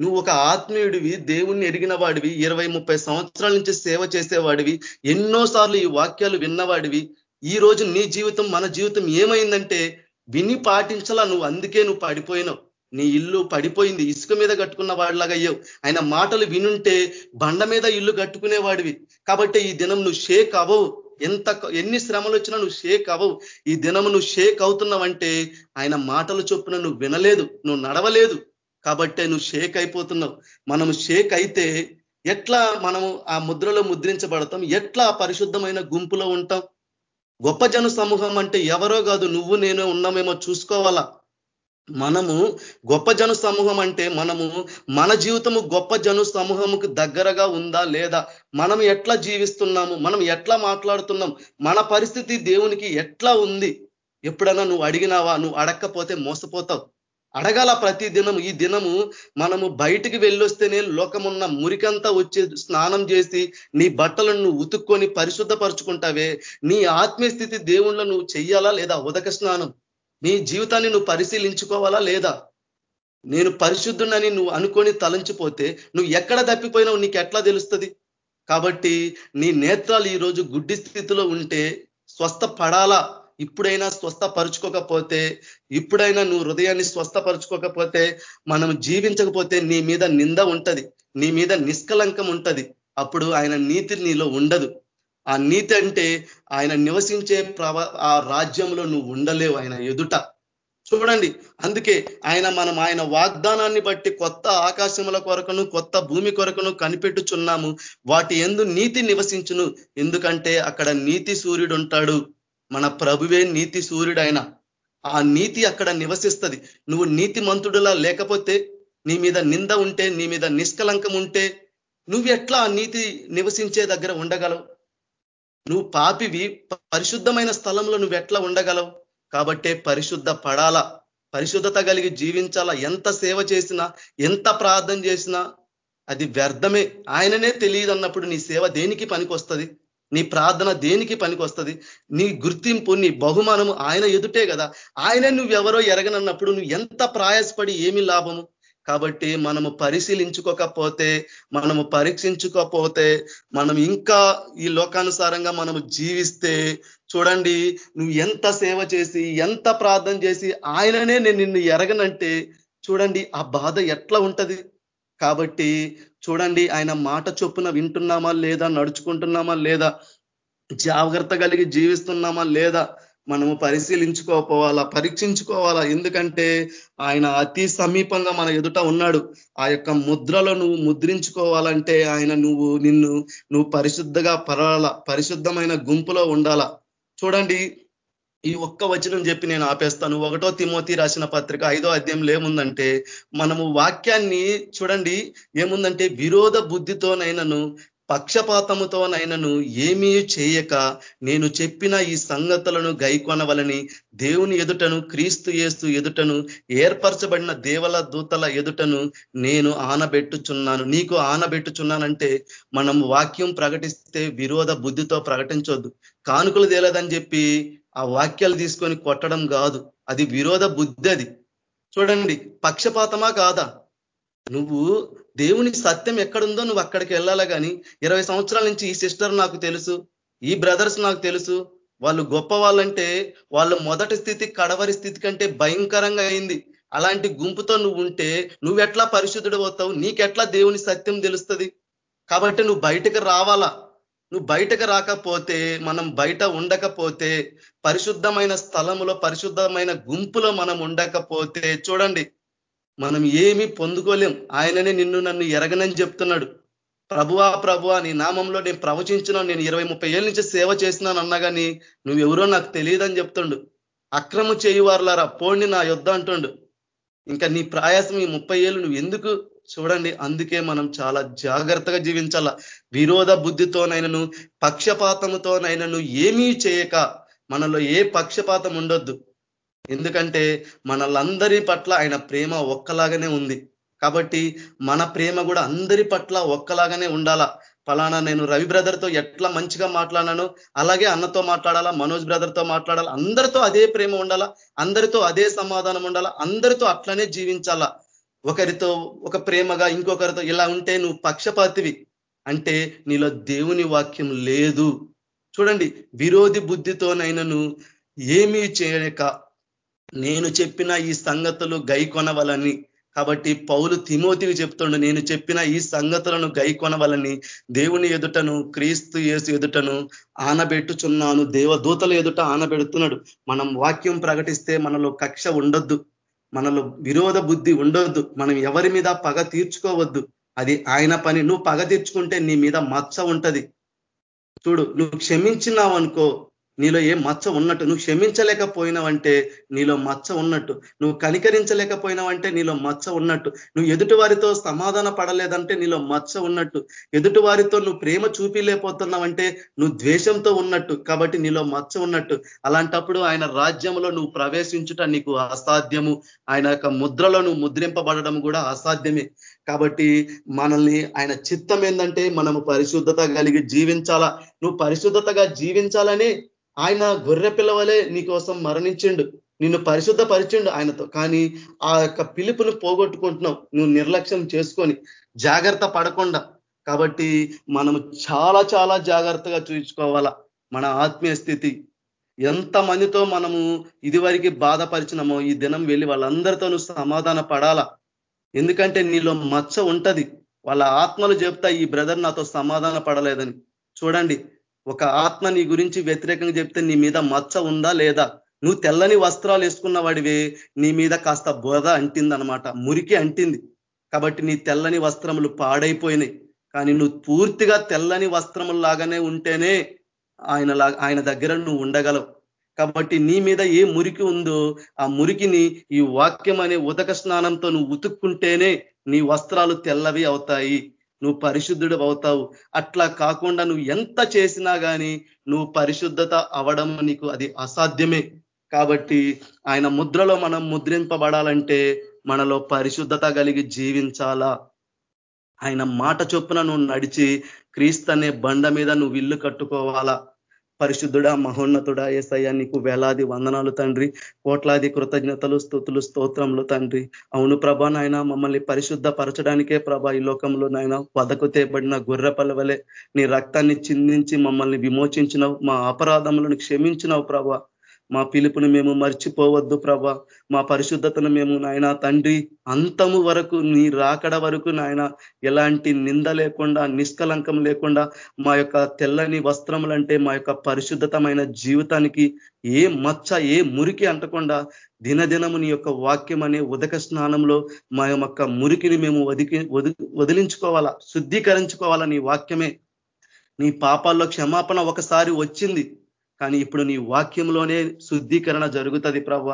నువ్వు ఒక ఆత్మీయుడివి దేవుణ్ణి ఎరిగిన వాడివి ఇరవై ముప్పై సంవత్సరాల నుంచి సేవ చేసేవాడివి ఎన్నోసార్లు ఈ వాక్యాలు విన్నవాడివి. ఈ రోజు నీ జీవితం మన జీవితం ఏమైందంటే విని పాటించాలా నువ్వు అందుకే నువ్వు పడిపోయినావు. నీ ఇల్లు పడిపోయింది ఇసుక మీద కట్టుకున్న వాడిలాగా అయ్యావు. ఆయన మాటలు వినుంటే బండ మీద ఇల్లు కట్టుకునేవాడివి. కాబట్టి ఈ దినం నువ్వు షేక్ అవ్వవు. ఎంత ఎన్ని శ్రమలు వచ్చినా నువ్వు షేక్ అవ్వవు. ఈ దినము నువ్వు షేక్ అవుతున్నావంటే ఆయన మాటలు చొప్పున నువ్వు వినలేదు నువ్వు నడవలేదు. కాబట్టే నువ్వు షేక్ అయిపోతున్నావు. మనం షేక్ అయితే ఎట్లా మనము ఆ ముద్రలో ముద్రించబడతాం? ఎట్లా పరిశుద్ధమైన గుంపులో ఉంటాం? గొప్ప జన సమూహం అంటే ఎవరో కాదు నువ్వు నేను ఉన్నామేమో చూసుకోవాలా? మనము గొప్ప జను సమూహం అంటే మనము మన జీవితము గొప్ప జను సమూహముకు దగ్గరగా ఉందా లేదా? మనం ఎట్లా జీవిస్తున్నాము? మనం ఎట్లా మాట్లాడుతున్నాం? మన పరిస్థితి దేవునికి ఎట్లా ఉంది? ఎప్పుడైనా నువ్వు అడిగినావా? నువ్వు అడగకపోతే మోసపోతావు. అడగాల ప్రతి దినము. ఈ దినము మనము బయటికి వెళ్ళొస్తేనే లోకమున్న మురికంతా వచ్చి స్నానం చేసి నీ బట్టలను నువ్వు ఉతుక్కొని పరిశుద్ధపరుచుకుంటావే. నీ ఆత్మీయ స్థితి దేవుళ్ళ నువ్వు చెయ్యాలా లేదా? ఉదక స్నానం. నీ జీవితాన్ని నువ్వు పరిశీలించుకోవాలా లేదా? నేను పరిశుద్ధునని నువ్వు అనుకొని తలంచిపోతే నువ్వు ఎక్కడ తప్పిపోయినావు నీకు ఎట్లా తెలుస్తుంది? కాబట్టి నీ నేత్రాలు ఈరోజు గుడ్డి స్థితిలో ఉంటే స్వస్థ పడాలా ఇప్పుడైనా స్వస్థపరుచుకోకపోతే ఇప్పుడైనా నువ్వు హృదయాన్ని స్వస్థపరుచుకోకపోతే మనం జీవించకపోతే నీ మీద నింద ఉంటది. నీ మీద నిష్కలంకం ఉంటది. అప్పుడు ఆయన నీతి నీలో ఉండదు. ఆ నీతి అంటే ఆయన నివసించే ఆ రాజ్యంలో నువ్వు ఉండలేవు ఆయన ఎదుట. చూడండి అందుకే ఆయన మనం ఆయన వాగ్దానాన్ని బట్టి కొత్త ఆకాశముల కొరకును కొత్త భూమి కొరకును కనిపెట్టుచున్నాము. వాటి ఎందు నీతి నివసించును. ఎందుకంటే అక్కడ నీతి సూర్యుడు ఉంటాడు మన ప్రభువే నీతి సూర్యుడు ఆయన ఆ నీతి అక్కడ నివసిస్తుంది. నువ్వు నీతి మంతుడులా లేకపోతే నీ మీద నింద ఉంటే నీ మీద నిష్కలంకం ఉంటే నువ్వు ఎట్లా నీతి నివసించే దగ్గర ఉండగలవు? నువ్వు పాపివి పరిశుద్ధమైన స్థలంలో నువ్వు ఎట్లా ఉండగలవు? కాబట్టే పరిశుద్ధ పడాలా పరిశుద్ధత కలిగి జీవించాలా. ఎంత సేవ చేసినా ఎంత ప్రార్థన చేసినా అది వ్యర్థమే. ఆయననే తెలియదు అన్నప్పుడు నీ సేవ దేనికి పనికి నీ ప్రార్థన దేనికి పనికి నీ గుర్తింపు నీ బహుమానము ఆయన ఎదుటే కదా. ఆయన నువ్వెవరో ఎరగనన్నప్పుడు నువ్వు ఎంత ప్రాయసపడి ఏమి లాభము? కాబట్టి మనము పరిశీలించుకోకపోతే మనము పరీక్షించుకోకపోతే మనం ఇంకా ఈ లోకానుసారంగా మనము జీవిస్తే చూడండి నువ్వు ఎంత సేవ చేసి ఎంత ప్రార్థన చేసి ఆయననే నేను నిన్ను ఎరగనంటే చూడండి ఆ బాధ ఎట్లా ఉంటది? కాబట్టి చూడండి ఆయన మాట చొప్పున వింటున్నామా లేదా నడుచుకుంటున్నామా లేదా జాగ్రత్త కలిగి జీవిస్తున్నామా లేదా మనము పరిశీలించుకోపోవాలా పరీక్షించుకోవాలా? ఎందుకంటే ఆయన అతి సమీపంగా మన ఎదుట ఉన్నాడు. ఆ యొక్క ముద్రలో నువ్వు ముద్రించుకోవాలంటే ఆయన నువ్వు నిన్ను నువ్వు పరిశుద్ధగా పరాల పరిశుద్ధమైన గుంపులో ఉండాలా? చూడండి ఈ ఒక్క వచనం చెప్పి నేను ఆపేస్తాను. ఒకటో తిమోతి రాసిన పత్రిక ఐదో అధ్యాయంలో ఏముందంటే మనము వాక్యాన్ని చూడండి ఏముందంటే విరోధ బుద్ధితోనైనాను పక్షపాతముతోనైనను ఏమీ చేయక నేను చెప్పిన ఈ సంగతులను గైకొనవలని దేవుని ఎదుటను క్రీస్తు ఏస్తు ఎదుటను ఏర్పరచబడిన దేవల దూతల ఎదుటను నేను ఆనబెట్టుచున్నాను. నీకు ఆనబెట్టుచున్నానంటే మనం వాక్యం ప్రకటిస్తే విరోధ బుద్ధితో ప్రకటించొద్దు. కానుకలు తేలేదని చెప్పి ఆ వాక్యాలు తీసుకొని కొట్టడం కాదు. అది విరోధ బుద్ధి అది. చూడండి పక్షపాతమా కాదా? నువ్వు దేవుని సత్యం ఎక్కడుందో నువ్వు అక్కడికి వెళ్ళాలా కానీ ఇరవై సంవత్సరాల నుంచి ఈ సిస్టర్ నాకు తెలుసు ఈ బ్రదర్స్ నాకు తెలుసు. వాళ్ళు గొప్ప వాళ్ళంటే వాళ్ళ మొదటి స్థితి కడవరి స్థితి కంటే భయంకరంగా అయింది. అలాంటి గుంపుతో నువ్వు ఉంటే నువ్వెట్లా పరిశుద్ధుడు అవుతావు? నీకెట్లా దేవుని సత్యం తెలుస్తుంది? కాబట్టి నువ్వు బయటకు రావాలా? నువ్వు బయటకు రాకపోతే మనం బయట ఉండకపోతే పరిశుద్ధమైన స్థలములో పరిశుద్ధమైన గుంపులో మనం ఉండకపోతే చూడండి మనం ఏమీ పొందుకోలేం. ఆయననే నిన్ను నన్ను ఎరగనని చెప్తున్నాడు. ప్రభువా ప్రభువా నీ నామంలో నేను ప్రవచించిన నేను ఇరవై ముప్పై ఏళ్ళ నుంచి సేవ చేసినాను అన్నా కానీ నువ్వెవరో నాకు తెలియదని చెప్తుండు. అక్రమ చేయువారులారా పోండి నా యుద్ధ అంటుండు. ఇంకా నీ ప్రయాసం ఈ ముప్పై ఏళ్ళు నువ్వు ఎందుకు చూడండి. అందుకే మనం చాలా జాగ్రత్తగా జీవించాల. విరోధ బుద్ధితోనైనను పక్షపాతముతోనైనను ఏమీ చేయక మనలో ఏ పక్షపాతం ఉండొద్దు. ఎందుకంటే మనలందరి పట్ల ఆయన ప్రేమ ఒక్కలాగానే ఉంది. కాబట్టి మన ప్రేమ కూడా అందరి పట్ల ఒక్కలాగానే ఉండాలా? ఫలానా నేను రవి బ్రదర్తో ఎట్లా మంచిగా మాట్లాడాను అలాగే అన్నతో మాట్లాడాలా మనోజ్ బ్రదర్తో మాట్లాడాలా అందరితో అదే ప్రేమ ఉండాలా అందరితో అదే సమాధానం ఉండాలా అందరితో అట్లనే జీవించాలా? ఒకరితో ఒక ప్రేమగా ఇంకొకరితో ఇలా ఉంటే నువ్వు పక్షపాతివి. అంటే నీలో దేవుని వాక్యం లేదు. చూడండి విరోధి బుద్ధితోనైనను ఏమీ చేయక నేను చెప్పిన ఈ సంగతులు గైకొనవలని. కాబట్టి పౌలు తిమోతికి చెప్తుండు నేను చెప్పిన ఈ సంగతులను గైకొనవలని. దేవుని ఎదుటను క్రీస్తు యేసు ఎదుటను ఆనబెట్టుచున్నాను. దేవదూతల ఎదుట ఆనబెడుతున్నాడు. మనం వాక్యం ప్రకటిస్తే మనలో కక్ష ఉండొద్దు. మనలో విరోధ బుద్ధి ఉండొద్దు. మనం ఎవరి మీద పగ తీర్చుకోవద్దు. అది ఆయన పని. నువ్వు పగ తీర్చుకుంటే నీ మీద మచ్చ ఉంటది. చూడు నువ్వు క్షమించినావు అనుకో నీలో ఏ మచ్చ ఉన్నట్టు నువ్వు క్షమించలేకపోయినావంటే నీలో మచ్చ ఉన్నట్టు నువ్వు కనికరించలేకపోయినావంటే నీలో మచ్చ ఉన్నట్టు నువ్వు ఎదుటి వారితో సమాధాన పడలేదంటే నీలో మచ్చ ఉన్నట్టు ఎదుటి వారితో నువ్వు ప్రేమ చూపిలేకపోతున్నావంటే నువ్వు ద్వేషంతో ఉన్నట్టు కాబట్టి నీలో మచ్చ ఉన్నట్టు. అలాంటప్పుడు ఆయన రాజ్యంలో నువ్వు ప్రవేశించుట నీకు అసాధ్యము. ఆయన యొక్క ముద్రలో నువ్వు ముద్రింపబడడం కూడా అసాధ్యమే. కాబట్టి మనల్ని ఆయన చిత్తం ఏంటంటే మనము పరిశుద్ధత కలిగి జీవించాలా. నువ్వు పరిశుద్ధతగా జీవించాలని ఆయన గొర్రె పిల్లవలే నీకోసం మరణించిండు. నిన్ను పరిశుద్ధ పరిచిండు ఆయనతో. కానీ ఆ యొక్క పిలుపును పోగొట్టుకుంటున్నావు. నువ్వు నిర్లక్ష్యం చేసుకొని జాగ్రత్త పడకుండా. కాబట్టి మనము చాలా చాలా జాగ్రత్తగా చూపించుకోవాలా మన ఆత్మీయ స్థితి. ఎంత మందితో మనము ఇదివరకు బాధపరిచినామో ఈ దినం వెళ్ళి వాళ్ళందరితో సమాధాన పడాలా. ఎందుకంటే నీలో మచ్చ ఉంటది. వాళ్ళ ఆత్మలు చెప్తా ఈ బ్రదర్ నాతో సమాధాన పడలేదని. చూడండి ఒక ఆత్మ నీ గురించి వ్యతిరేకంగా చెప్తే నీ మీద మచ్చ ఉందా లేదా? నువ్వు తెల్లని వస్త్రాలు వేసుకున్న వాడివే నీ మీద కాస్త బోధ అంటిందనమాట మురికి అంటింది. కాబట్టి నీ తెల్లని వస్త్రములు పాడైపోయినాయి. కానీ నువ్వు పూర్తిగా తెల్లని వస్త్రములాగానే ఉంటేనే ఆయన ఆయన దగ్గర నువ్వు ఉండగలవు. కాబట్టి నీ మీద ఏ మురికి ఉందో ఆ మురికిని ఈ వాక్యం అనే ఉదక స్నానంతో నువ్వు ఉతుక్కుంటేనే నీ వస్త్రాలు తెల్లవి అవుతాయి. నువ్వు పరిశుద్ధుడు అవుతావు అట్లా కాకుండా నువ్వు ఎంత చేసినా కానీ నువ్వు పరిశుద్ధత అవడం నీకు అది అసాధ్యమే. కాబట్టి ఆయన ముద్రలో మనం ముద్రింపబడాలంటే మనలో పరిశుద్ధత కలిగి జీవించాలా? ఆయన మాట చొప్పున నువ్వు నడిచి క్రీస్తు అనే బండ మీద నువ్వు ఇల్లు కట్టుకోవాలా? పరిశుద్ధుడా మహోన్నతుడా ఏసయ్యా నీకు వేలాది వందనాలు తండ్రి. కోట్లాది కృతజ్ఞతలు స్థుతులు స్తోత్రములు తండ్రి. అవును ప్రభా నాయన మమ్మల్ని పరిశుద్ధ పరచడానికే ప్రభా ఈ లోకంలో నాయన వదకు తేబడిన గొర్రె పలవలే నీ రక్తాన్ని చిందించి మమ్మల్ని విమోచించినవు మా అపరాధములను క్షమించినవు ప్రభా. మా పిలుపుని మేము మర్చిపోవద్దు ప్రభ. మా పరిశుద్ధతను మేము నాయన తండ్రి అంతము వరకు నీ రాకడ వరకు నాయన ఎలాంటి నింద లేకుండా నిష్కలంకం లేకుండా మా యొక్క తెల్లని వస్త్రములంటే మా యొక్క పరిశుద్ధతమైన జీవితానికి ఏ మచ్చ ఏ మురికి అంటకుండా దినదినము నీ యొక్క వాక్యం అనే ఉదక స్నానంలో మా యొక్క మురికిని మేము వదికి వదిలించుకోవాలా శుద్ధీకరించుకోవాలా నీ వాక్యమే. నీ పాపాల్లో క్షమాపణ ఒకసారి వచ్చింది. కానీ ఇప్పుడు నీ వాక్యంలోనే శుద్ధీకరణ జరుగుతుంది ప్రభ.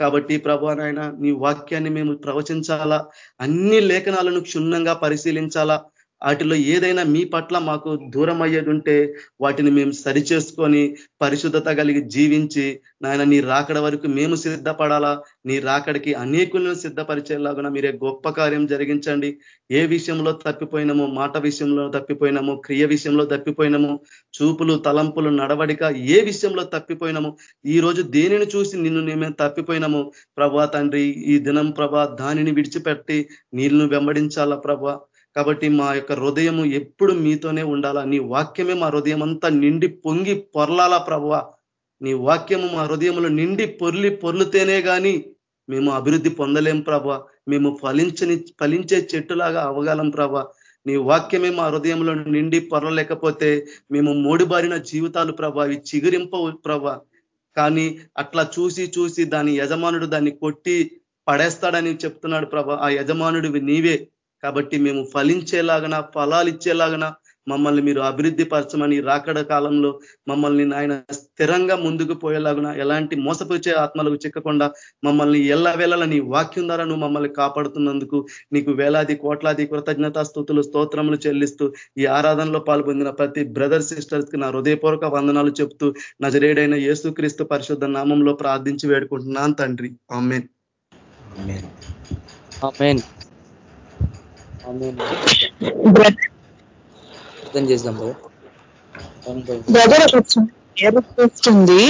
కాబట్టి ప్రభా నాయన నీ వాక్యాన్ని మేము ప్రవచించాలా? అన్ని లేఖనాలను క్షుణ్ణంగా పరిశీలించాలా? వాటిలో ఏదైనా మీ పట్ల మాకు దూరం అయ్యేది ఉంటే వాటిని మేము సరిచేసుకొని పరిశుద్ధత కలిగి జీవించి నాయన నీ రాకడ వరకు మేము సిద్ధపడాలా? నీ రాకడికి అనేకులను సిద్ధపరిచేలాగా మీరే గొప్ప కార్యం జరిగించండి. ఏ విషయంలో తప్పిపోయినాము మాట విషయంలో తప్పిపోయినము క్రియ విషయంలో తప్పిపోయినాము చూపులు తలంపులు నడవడిక ఏ విషయంలో తప్పిపోయినము ఈ రోజు దేనిని చూసి నిన్ను మేము తప్పిపోయినాము? ప్రభా తండ్రి ఈ దినం ప్రభా దానిని విడిచిపెట్టి నీళ్ళను వెంబడించాలా ప్రభా? కాబట్టి మా యొక్క హృదయము ఎప్పుడు మీతోనే ఉండాలా? నీ వాక్యమే మా హృదయం అంతా నిండి పొంగి పొరలాలా ప్రభు నీ వాక్యము మా హృదయంలో నిండి పొర్లి పొర్లుతేనే కానీ మేము అభివృద్ధి పొందలేం ప్రభ మేము ఫలించని ఫలించే చెట్టులాగా అవగాలం ప్రభ నీ వాక్యమే మా హృదయంలో నిండి పొరలేకపోతే మేము మూడిబారిన జీవితాలు ప్రభ ఇవి చిగురింపవు ప్రభ కానీ అట్లా చూసి చూసి దాని యజమానుడు దాన్ని కొట్టి పడేస్తాడని చెప్తున్నాడు ప్రభ ఆ యజమానుడివి నీవే. కాబట్టి మేము ఫలించేలాగన ఫలాలు ఇచ్చేలాగన మమ్మల్ని మీరు అభివృద్ధి పరచమని రాకడ కాలంలో మమ్మల్ని నాయన స్థిరంగా ముందుకు పోయేలాగున ఎలాంటి మోసపోచే ఆత్మలకు చిక్కకుండా మమ్మల్ని ఎల్ల నీ వాక్యం ద్వారా నువ్వు మమ్మల్ని కాపాడుతున్నందుకు నీకు వేలాది కోట్లాది కృతజ్ఞతా స్థుతులు స్తోత్రములు చెల్లిస్తూ ఈ ఆరాధనలో పాల్పొందిన ప్రతి బ్రదర్ సిస్టర్స్కి నా హృదయపూర్వక వందనాలు చెప్తూ నజరేడైన యేసుక్రీస్తు పరిశుద్ధ నామంలో ప్రార్థించి వేడుకుంటున్నాను తండ్రి. ఆమెన్. అర్థం చేద్దాం బ్రదర్ ఉంది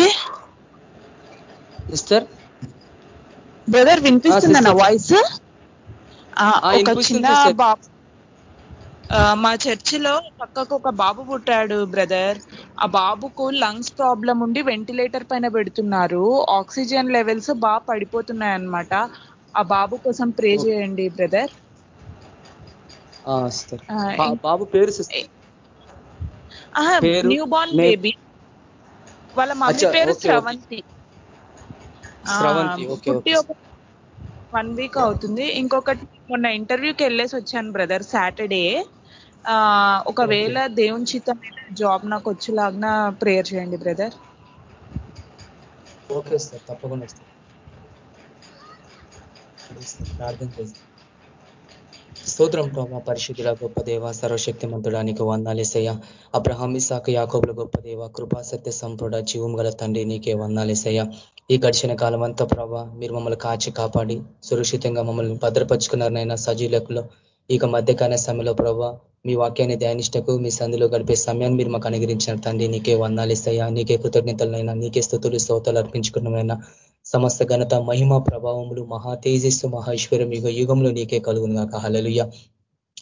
సిస్టర్? బ్రదర్ వినిపిస్తుందన్న వాయిస్ ఒక చిన్న బాబు మా చర్చిలో పక్కకు ఒక బాబు పుట్టాడు బ్రదర్ ఆ బాబుకు లంగ్స్ ప్రాబ్లం ఉండి వెంటిలేటర్ పైన పెడుతున్నారు. ఆక్సిజన్ లెవెల్స్ బాగా పడిపోతున్నాయి అన్నమాట ఆ బాబు కోసం ప్రే చేయండి బ్రదర్ బాబు పేరు న్యూ బార్న్ బేబీ వాళ్ళ మమ్మీ పేరు శ్రవంతి పుట్టి ఒక వన్ వీక్ అవుతుంది. ఇంకొకటి మొన్న ఇంటర్వ్యూకి వెళ్ళేసి వచ్చాను బ్రదర్ సాటర్డే. ఒకవేళ దేవుని చిత్తం జాబ్ నాకు వచ్చేలాగా ప్రేయర్ చేయండి బ్రదర్. ఓకే సార్ తప్పకుండా ప్రార్థన చేస్తాం స్తోత్రం ప్రభా పరిశుద్ధుల గొప్ప దేవ సర్వశక్తిమంతుడానికి వందాలేసయ్య అబ్రహాం ఇసాక యాకోబుల గొప్ప దేవ కృపా సత్య సంపూడ జీవం గల తండ్రి నీకే వందాలేసయ్య ఈ గడిచిన కాలం అంతా ప్రభా మీరు మమ్మల్ని కాచి కాపాడి సురక్షితంగా మమ్మల్ని భద్రపరుచుకున్నారనైనా సజీలకులో ఇక మధ్యకాల సమయంలో ప్రభా మీ వాక్యాన్ని ధ్యానిష్టకు మీ సంధిలో గడిపే సమయాన్ని మీరు మాకు అనుగ్రహించిన తండ్రి నీకే వందాలిస్తాయా నీకే కృతజ్ఞతలైనా నీకే స్థుతులు స్తోతాలు అర్పించుకున్నమైనా సమస్త ఘనత మహిమ ప్రభావములు మహా తేజస్సు మహేశ్వరం యుగ యుగంలో నీకే కలుగును కాక హలలుయ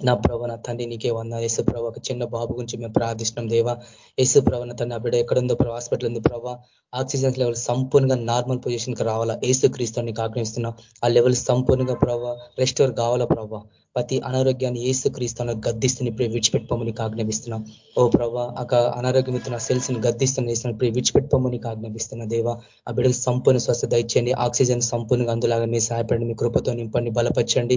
నా ప్రభ నా తండ్రి నీకే వందా యేసు ప్రభ ఒక చిన్న బాబు గురించి మేము ప్రార్థిస్తున్నాం దేవా. యేసు ప్రభ నా తన బిడ్డ ఎక్కడుందో ప్రభా హాస్పిటల్ ఉంది ప్రభా. ఆక్సిజన్ లెవెల్ సంపూర్ణంగా నార్మల్ పొజిషన్కి రావాలా? ఏసు క్రీస్తుని నీకు ఆ లెవెల్ సంపూర్ణంగా ప్రభావ రెస్టోర్ కావాలా ప్రభావ ప్రతి అనారోగ్యాన్ని ఏసు క్రీస్తున్న గద్దిస్తుని ఇప్పుడు విడిచిపెట్టుకోమని ఆజ్ఞాపిస్తున్నాం. ఓ ప్రభా ఒక అనారోగ్యం సెల్స్ని గద్దిస్తున్న వేసిన ఇప్పుడు విడిచిపెట్టుకోమని ఆజ్ఞాపిస్తున్న దేవా ఆ బిడ్డకు సంపూర్ణ స్వస్థ ఇచ్చండి ఆక్సిజన్ సంపూర్ణంగా అందులాగా మీరు సహాయపడండి. మీ కృపతో నింపండి. బలపరచండి.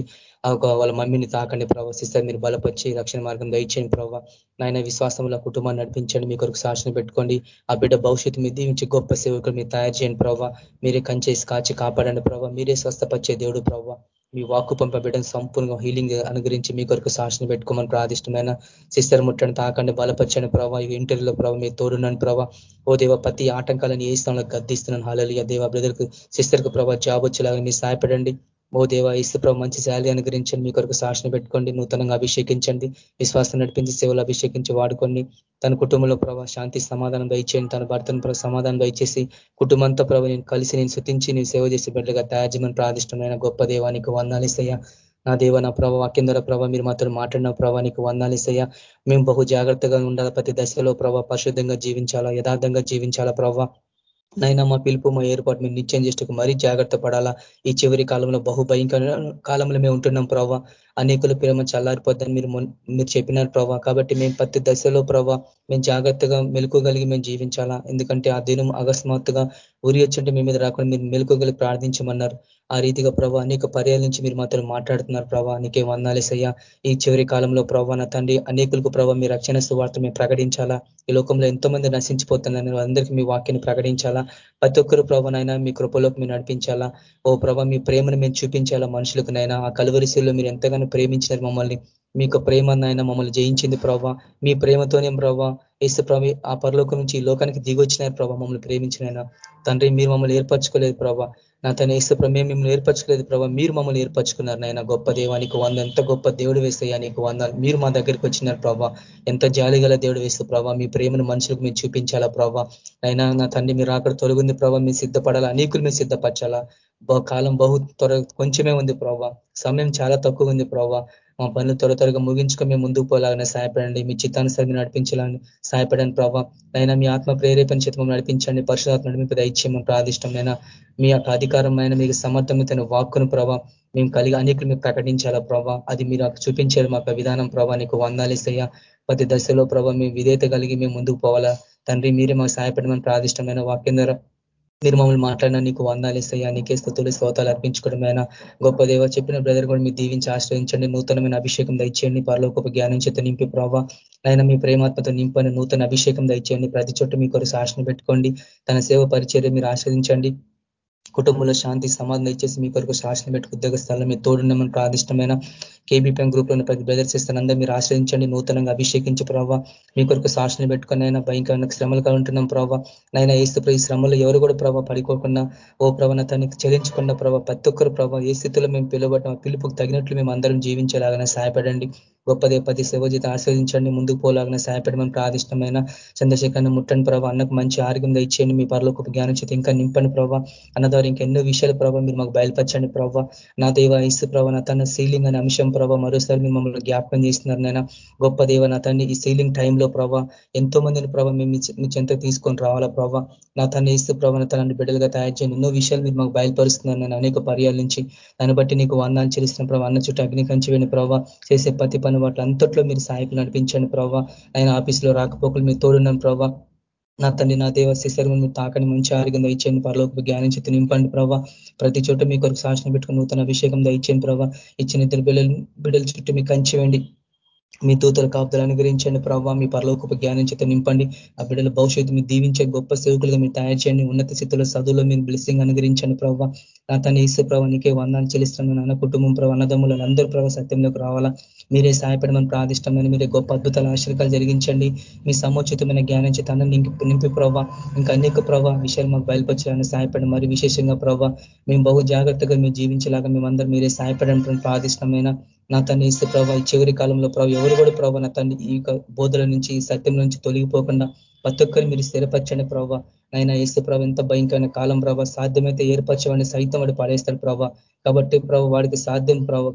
వాళ్ళ మమ్మీని తాకండి ప్రవశిస్తారు మీరు బలపరిచి రక్షణ మార్గం దయచేయండి ప్రభావ నాయన విశ్వాసంలో కుటుంబాన్ని నడిపించండి. మీ కొరకు సాక్షిని పెట్టుకోండి. ఆ బిడ్డ భవిష్యత్తు మీద దీవించి గొప్ప సేవకులు మీరు తయారు చేయండి ప్రభావ మీరే కంచేసి కాచి కాపాడండి ప్రభావ మీరే స్వస్థపరిచే దేవుడు ప్రభావ మీ వాక్కు పంపబిడ్డను సంపూర్ణంగా హీలింగ్ అనుగ్రహించి మీ కొరకు సాక్షిని పెట్టుకోమని ప్రాదిష్టమైన సిస్టర్ ముట్టని తాకండి బలపరచని ప్రభావ ఇంటర్వ్యూలో ప్రభావ మీ తోడునని ప్రభావ ఓ దేవ ప్రతి ఆటంకాలను ఏ స్థానంలో గద్దిస్తున్నాను. హాలలియ దేవ బ్రదర్కు సిస్టర్కు ప్రభావ జాబ్ వచ్చేలాగా మీరు సహాయపడండి. ఓ దేవ ఇసు మంచి శాలరీ అనుగ్రహించండి. మీ కొరకు సాక్షణ పెట్టుకోండి. నూతనంగా అభిషేకించండి. విశ్వాసం నడిపించి సేవలు అభిషేకించి వాడుకొని తన కుటుంబంలో ప్రభావ శాంతి సమాధానం దయచేయండి. తన భర్తను సమాధానం దయచేసి కుటుంబంతో ప్రభు నేను కలిసి నేను శృతించి నేను సేవ చేసి బిడ్డగా తయాజీమని ప్రాదిష్టమైన గొప్ప దేవానికి వందాలిసయ్యా నా దేవ నా ప్రభావ వాక్యం ద్వారా ప్రభావ మీరు మాతో మాట్లాడిన ప్రభావానికి వందాలిసయ్యా మేము బహు జాగ్రత్తగా ఉండాలి? ప్రతి దశలో ప్రభావ పరిశుద్ధంగా జీవించాలా? యథార్థంగా జీవించాలా ప్రభావ నైనా మా పిలుపు మా ఏర్పాటు మేము నిత్యం చేసేందుకు మరీ జాగ్రత్త పడాలా. ఈ చివరి కాలంలో బహు భయంకర కాలంలో మేము ఉంటున్నాం ప్రభావ అనేకుల ప్రేమ చల్లారిపోద్దని మీరు మీరు చెప్పినారు ప్రభావ కాబట్టి మేము ప్రతి దశలో ప్రభావ మేము జాగ్రత్తగా మెలుకోగలిగి మేము జీవించాలా. ఎందుకంటే ఆ దినం అకస్మాత్తుగా ఉరి వచ్చింటే మీ మీద రాకుండా మీరు మెలుకోగలిగి ప్రార్థించమన్నారు. ఆ రీతిగా ప్రభా అనేక పర్యాల నుంచి మీరు మాత్రం మాట్లాడుతున్నారు ప్రభా. నీకే వందాలేసయ్యా ఈ చివరి కాలంలో ప్రభా నా తండ్రి అనేకులకు ప్రభా మీ రక్షణ సువార్త మేము ప్రకటించాలా? ఈ లోకంలో ఎంతో మంది నశించిపోతున్నారు అందరికీ మీ వాక్యాన్ని ప్రకటించాలా? ప్రతి ఒక్కరు ప్రభానైనా మీ కృపలోకి మీరు నడిపించాలా? ఓ ప్రభావ మీ ప్రేమను మేము చూపించాలా మనుషులకు నైనా ఆ కలువరిశీల్లో మీరు ఎంతగానో ప్రేమించినారు మమ్మల్ని. మీకు ప్రేమ నాయన మమ్మల్ని జయించింది ప్రభావ మీ ప్రేమతోనే ప్రభావ ఏసు ప్రభు ఆ పరలోకం నుంచి ఈ లోకానికి దిగొచ్చినారు ప్రభావ మమ్మల్ని ప్రేమించినైనా తండ్రి మీరు మమ్మల్ని ఏర్పరచుకోలేదు ప్రభావ నా తన ఏసు మేము మిమ్మల్ని ఏర్పరచుకోలేదు ప్రభావ మీరు మమ్మల్ని ఏర్పరచుకున్నారు నాయన. గొప్ప దేవానికి వంద ఎంత గొప్ప దేవుడు వేస్తాయా నీకు వంద. మీరు మా దగ్గరికి వచ్చినారు ప్రభావ ఎంత జాలి దేవుడు వేస్తూ ప్రభావ మీ ప్రేమను మనుషులకు మీరు చూపించాలా ప్రభావ అయినా నా తండ్రి మీరు అక్కడ తొలగింది ప్రభావ మీరు సిద్ధపడాలా? అనేకులు మీరు సిద్ధపరచాలా? కాలం బహు త్వర కొంచెమే ఉంది ప్రభావ సమయం చాలా తక్కువ ఉంది ప్రభావ మా పనులు త్వర త్వరగా ముగించుకొని మేము ముందుకు పోలాగానే సహాయపడండి. మీ చిత్తానుసరి నడిపించాలని సహాయపడండి ప్రభావ అయినా మీ ఆత్మ ప్రేరేపణ చేత నడిపించండి. పరిశుధాత్మ నడిపి దయచేయమని ప్రాదిష్టమైన మీ యొక్క అధికారమైన మీకు సమర్థమైన వాక్కును ప్రభావ మేము కలిగి అనేకులు మీకు ప్రకటించాలా ప్రభావ అది మీరు చూపించారు మాకు విధానం ప్రభావ నీకు వందాలేసయ్యా ప్రతి దశలో ప్రభావ మేము విధేత కలిగి మేము ముందుకు పోవాలా? తండ్రి మీరే మాకు సహాయపడమని ప్రాదిష్టమైన వాక్యం ద్వారా మీరు మమ్మల్ని మాట్లాడినా నీకు వందాలేసయ్యా నీకే స్థుతులు శ్రోతాలు అర్పించుకోవడమైనా గొప్ప దేవ చెప్పిన బ్రదర్ కూడా మీరు దీవించి ఆశ్రయించండి. నూతనమైన అభిషేకం దయచేయండి. పరలోకపు జ్ఞానం చేత నింపి ప్రభావ ఆయన మీ ప్రేమాత్మతో నింపని నూతన అభిషేకం దయచేయండి. ప్రతి చోట మీ కొరకు శాసన పెట్టుకోండి. తన సేవ పరిచర్య మీరు ఆశ్రయించండి. కుటుంబంలో శాంతి సమాధానం ఇచ్చేసి మీ కొరకు శాసనం పెట్టుకు ఉద్యోగ స్థలంలో మీ తోడున్నామని ప్రాదిష్టమైన కేబీపీఎం గ్రూప్లో ప్రతి బ్రదర్స్ మీరు ఆశ్రయించండి. నూతనంగా అభిషేకించి ప్రభావ మీ కొరకు సాక్షిని పెట్టుకుని అయినా భయంకరమైన శ్రమలు ఉంటున్నాం ప్రభావ నైనా ఏస్తు ఈ శ్రమలు ఎవరు కూడా ప్రభావ పడిపోకుండా ఓ ప్రభావ తనకి చెల్లించుకున్న ప్రభావ ప్రతి ఒక్కరు ప్రభావ ఏ స్థితిలో మేము పిలువబడ్డాం పిలుపుకు తగినట్లు మేము అందరం జీవించేలాగానే సహాయపడండి. గొప్పదే పది సేవజీత ఆశ్రయించండి ముందుకు పోలాగిన సహాయపడమని ప్రాదిష్టమైన చంద్రశేఖరణ ముట్టని ప్రభావ అన్నకు మంచి ఆరోగ్యం ఇచ్చేయండి మీ పరలోకి జ్ఞానం చేతి ఇంకా నింపని ప్రభావ అన్న ద్వారా ఇంకెన్నో విషయాలు ప్రభావ మీరు మాకు బయలుపరచండి ప్రభావ నా దేవ ఇసు ప్రభావ నా తన సీలింగ్ అనే అంశం ప్రభావ మరోసారి మీరు మమ్మల్ని జ్ఞాపకం చేస్తున్నారు నాయన. గొప్ప దేవ నా తండ్రి ఈ సీలింగ్ టైంలో ప్రభావ ఎంతో మందిని ప్రభావ మేము మీ చెంత తీసుకొని రావాలా ప్రభావ నా తన ఇస్తూ ప్రభావ తనని బిడ్డలుగా తయారు చేయండి. ఎన్నో విషయాలు మీరు మాకు బయలుపరుస్తున్నారు నేను అనేక పర్యాల నుంచి దాన్ని బట్టి నీకు వందాలు చెల్లిస్తున్న ప్రభావ అన్న చుట్టూ అగ్ని కంచి ప్రభావ చేసే ప్రతి పని వాటి అంతట్లో మీరు సాయకులు నడిపించండి ప్రభావ ఆయన ఆఫీసులో రాకపోకలు మీరు తోడున్నాను ప్రభావ నా తండ్రి నా దేవ శిశరు తాకని మంచి ఆరోగ్యం దయచేయండి. పరలోకి జ్ఞానించి చేతి నింపండి ప్రభావ ప్రతి చోట మీ కొరకు శాసనం పెట్టుకుని నూతన అభిషేకం దయచేయండి ప్రభావ ఇచ్చిన ఇద్దరు బిడ్డలు బిడ్డల చుట్టూ మీకు కంచివేయండి మీ దూతల కాపుదలు అనుగ్రహించండి ప్రభావ మీ పరలోకపు జ్ఞానం చేత నింపండి. ఆ బిడ్డల భవిష్యత్తు మీరు దీవించే గొప్ప సేవకులుగా మీరు తయారు చేయండి. ఉన్నత స్థితిలో చదువులో మీరు బ్లెస్సింగ్ అనుగ్రహించండి ప్రభావ నా తన ఈసు ప్రభావ నీకే వందాలు చెల్లిస్తాను నాన్న కుటుంబం ప్రభావ అన్నదమ్ములు అందరూ ప్రభావ సత్యంలోకి రావాలా. మీరే సహాయపడమని ప్రాదిష్టమైన మీరే గొప్ప అద్భుతాల ఆశ్రకాలు జరిగించండి. మీ సముచితమైన జ్ఞానం చేత నింపి నింపి ప్రభావ ఇంకా అనేక ప్రభావ విషయాలు మాకు బయలుపరచాలని సాయపడడం మరి విశేషంగా ప్రభావ మేము బహు జాగ్రత్తగా మేము జీవించేలాగా మేమందరం మీరే సహాయపడడం. ప్రాదిష్టమైన నా తన్ని ఇస్తే ప్రభావ ఈ చివరి కాలంలో ప్రభావ ఎవరు కూడా ప్రభావ నా తన్ని ఈ బోధల నుంచి ఈ సత్యం నుంచి తొలగిపోకుండా ప్రతి ఒక్కరు మీరు స్థిరపరచండి ప్రభావ నైనా ఏసు ప్రభావ ఎంత భయంకరమైన కాలం ప్రభావ సాధ్యమైతే ఏర్పరచమని సైతం వాడు పడేస్తాడు ప్రభావ కాబట్టి ప్రభు వాడికి సాధ్యం ప్రభావ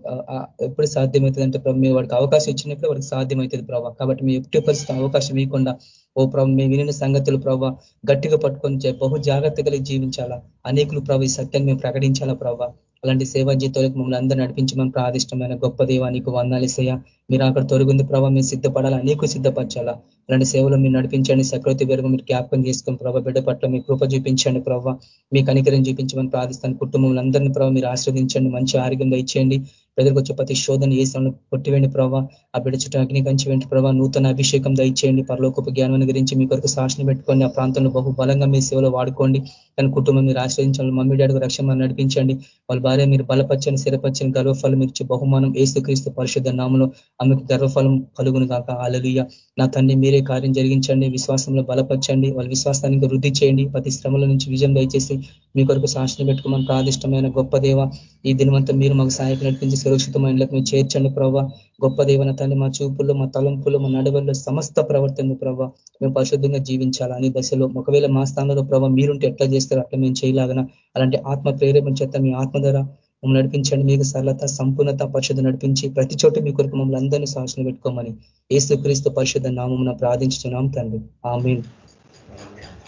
ఎప్పుడు సాధ్యమవుతుంది అంటే ప్రభు మీరు వాడికి అవకాశం ఇచ్చినప్పుడు వాడికి సాధ్యమవుతుంది ప్రభావ కాబట్టి మీ ఎట్టి పరిస్థితి అవకాశం ఇవ్వకుండా ఓ ప్రభావ మేము వినిన సంగతులు ప్రభావ గట్టిగా పట్టుకొని బహు జాగ్రత్తగా జీవించాలా. అనేకులు ప్రభు ఈ సత్యాన్ని మేము ప్రకటించాలా ప్రభావ అలాంటి సేవా జీతాలకు మమ్మల్ని అందరూ నడిపించమని ప్రాదిష్టమైన గొప్ప దేవానికి వందాలిసేయ మీరు అక్కడ తొరుగుంది ప్రభావ మీరు సిద్ధపడాలా? నీకు సిద్ధపరచాలా? అలాంటి సేవలు మీరు నడిపించండి సకృతి వేరుగా మీరు జ్ఞాపకం చేసుకుని ప్రభావ బిడ్డ పట్ల మీ కృప చూపించండి ప్రభావ మీ కనికరం చూపించమని ప్రార్థిస్తాను కుటుంబంలో అందరినీ ప్రభావ మీరు ఆశ్రవదించండి మంచి ఆరోగ్యంగా ఇచ్చేయండి. ప్రజలకు వచ్చే ప్రతి శోధన ఏ సమయంలో కొట్టివేండి ప్రభావ ఆ బిడ్డ చుట్టూ అగ్ని కంచి వెంటి ప్రభావ నూతన అభిషేకం దయచేయండి. పరలోకపు జ్ఞానం గురించి మీ కొరకు సాక్షిని పెట్టుకోండి. ఆ ప్రాంతంలో బహుబలంగా మీ సేవలో వాడుకోండి. తన కుటుంబం మీరు ఆశ్రయించాలి మమ్మీ డాడీకి రక్షణ నడిపించండి. వాళ్ళ భార్య మీరు బలపచ్చని స్థిరపచ్చని గర్వఫలం ఇచ్చి బహుమానం ఏసుక్రీస్తు పరిశుద్ధ నామంలో ఆమెకు గర్వఫలం కలుగును కాక అలలుయ నా తండ్రి మీరే కార్యం జరిగించండి విశ్వాసంలో బలపరచండి వాళ్ళ విశ్వాసానికి వృద్ధి చేయండి. ప్రతి శ్రమల నుంచి విజయం దయచేసి మీ కొరకు సాక్షణ పెట్టుకోమని ప్రాదిష్టమైన గొప్ప దేవ ఈ దినమంతా మీరు మాకు సహాయకు నడిపించి సురక్షితమైన చేర్చండి ప్రభావ గొప్ప దేవన తండ్రి మా చూపుల్లో మా తలంపులు మా నడవల్లో సమస్త ప్రవర్తన ప్రభావ మేము పరిశుద్ధంగా జీవించాలా? అనే దశలో ఒకవేళ మా స్థానంలో ప్రభావ మీరుంటే ఎట్లా చేస్తారు? అట్లా మేము చేయలాగన? అలాంటి ఆత్మ ప్రేరేపణ చేత మీ ఆత్మ ద్వారా మమ్మల్ని నడిపించండి. మీకు సరళత సంపూర్ణత పరిశుద్ధ నడిపించి ప్రతి చోట మీ కొరకు మమ్మల్ని అందరినీ సాక్షణ పెట్టుకోమని ఏసుక్రీస్తు పరిశుద్ధ నామమున ప్రార్థించుతున్నాం తండ్రి. ఆమె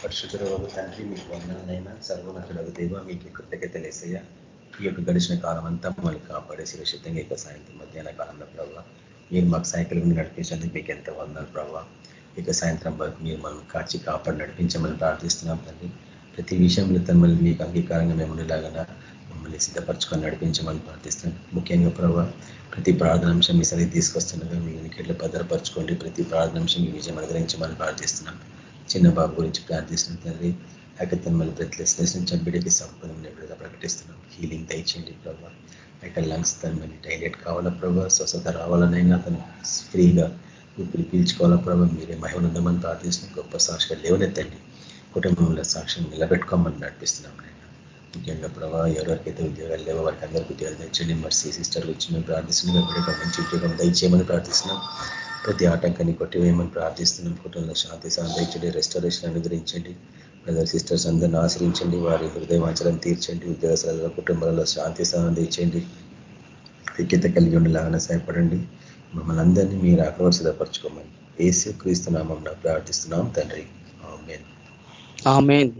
పరిశుద్ధ తండ్రి మీకు వందనైనా సర్వనతుడు దేవ మీకు కృతజ్ఞతలేసయ్యా ఈ యొక్క గడిచిన కాలం అంతా మమ్మల్ని కాపాడే సురక్షితంగా ఇక సాయంత్రం మధ్యాహ్న కాలంలో ప్రభావ మీరు మాకు సైకిల్ మీద నడిపించడానికి మీకు ఎంత వందలు ప్రభావ ఇక సాయంత్రం మీరు మనం కాచి కాపాడి నడిపించమని ప్రార్థిస్తున్నాం తండ్రి. ప్రతి విషయంలో తమ్మల్ని మీకు అంగీకారంగా మేము ఉండేలాగా మమ్మల్ని సిద్ధపరచుకొని నడిపించమని ప్రార్థిస్తున్నాం. ముఖ్యంగా ప్రభావ ప్రతి ప్రార్థనాంశం మీ సరి తీసుకొస్తుండగా మీ వెనుకెట్లు భద్రపరచుకోండి. ప్రతి ప్రార్థనాంశం మీ విజయం అనుగ్రహించమని ప్రార్థిస్తున్నాం. చిన్న బాబు గురించి ప్రార్థిస్తున్నాం తండ్రి. అయితే మళ్ళీ బ్రెత్లెస్నెస్ నుంచి బిడ్డకి సంపూర్ణ ప్రకటిస్తున్నాం. హీలింగ్ దయచేయండి ప్రభావ బయట యొక్క లంగ్స్ తను డైలెట్ కావాలా ప్రభావ స్వస్థత రావాలనైనా తను ఫ్రీగా ఊపిరి పీల్చుకోవాలా ప్రభావ మీరే మహిమనుందమని ప్రార్థిస్తున్నాం. గొప్ప సాక్షిగా లేవనెత్తండి. కుటుంబంలో సాక్ష్యం నిలబెట్టుకోమని నడిపిస్తున్నాం నేను ముఖ్యంగా ప్రభావ ఎవరికైతే ఉద్యోగాలు లేవో వారికి అందరికీ ఉద్యోగాలు తెచ్చండి. మర్సీ సిస్టర్ వచ్చి మేము ప్రార్థిస్తున్నాం. మంచి ఉద్యోగం దయచేయమని ప్రార్థిస్తున్నాం. ప్రతి ఆటంకాన్ని కొట్టివేయమని ప్రార్థిస్తున్నాం. కుటుంబంలో శాంతి సాంతించండి రెస్టారేషన్ అనుగ్రహించండి. బ్రదర్ సిస్టర్స్ అందరిని ఆశ్రయించండి. వారి హృదయవాంచలను తీర్చండి. ఉద్యోగస్తులలో కుటుంబాలలో శాంతి సాంతించండి ఐక్యత కలిగి ఉండేలాగానే సహాయపడండి. మమ్మల్ని అందరినీ మీరు అక్కడ సిద్ధపరచుకోమని ఏసు క్రీస్తునామం ప్రార్థిస్తున్నాం తండ్రి. ఆమెన్.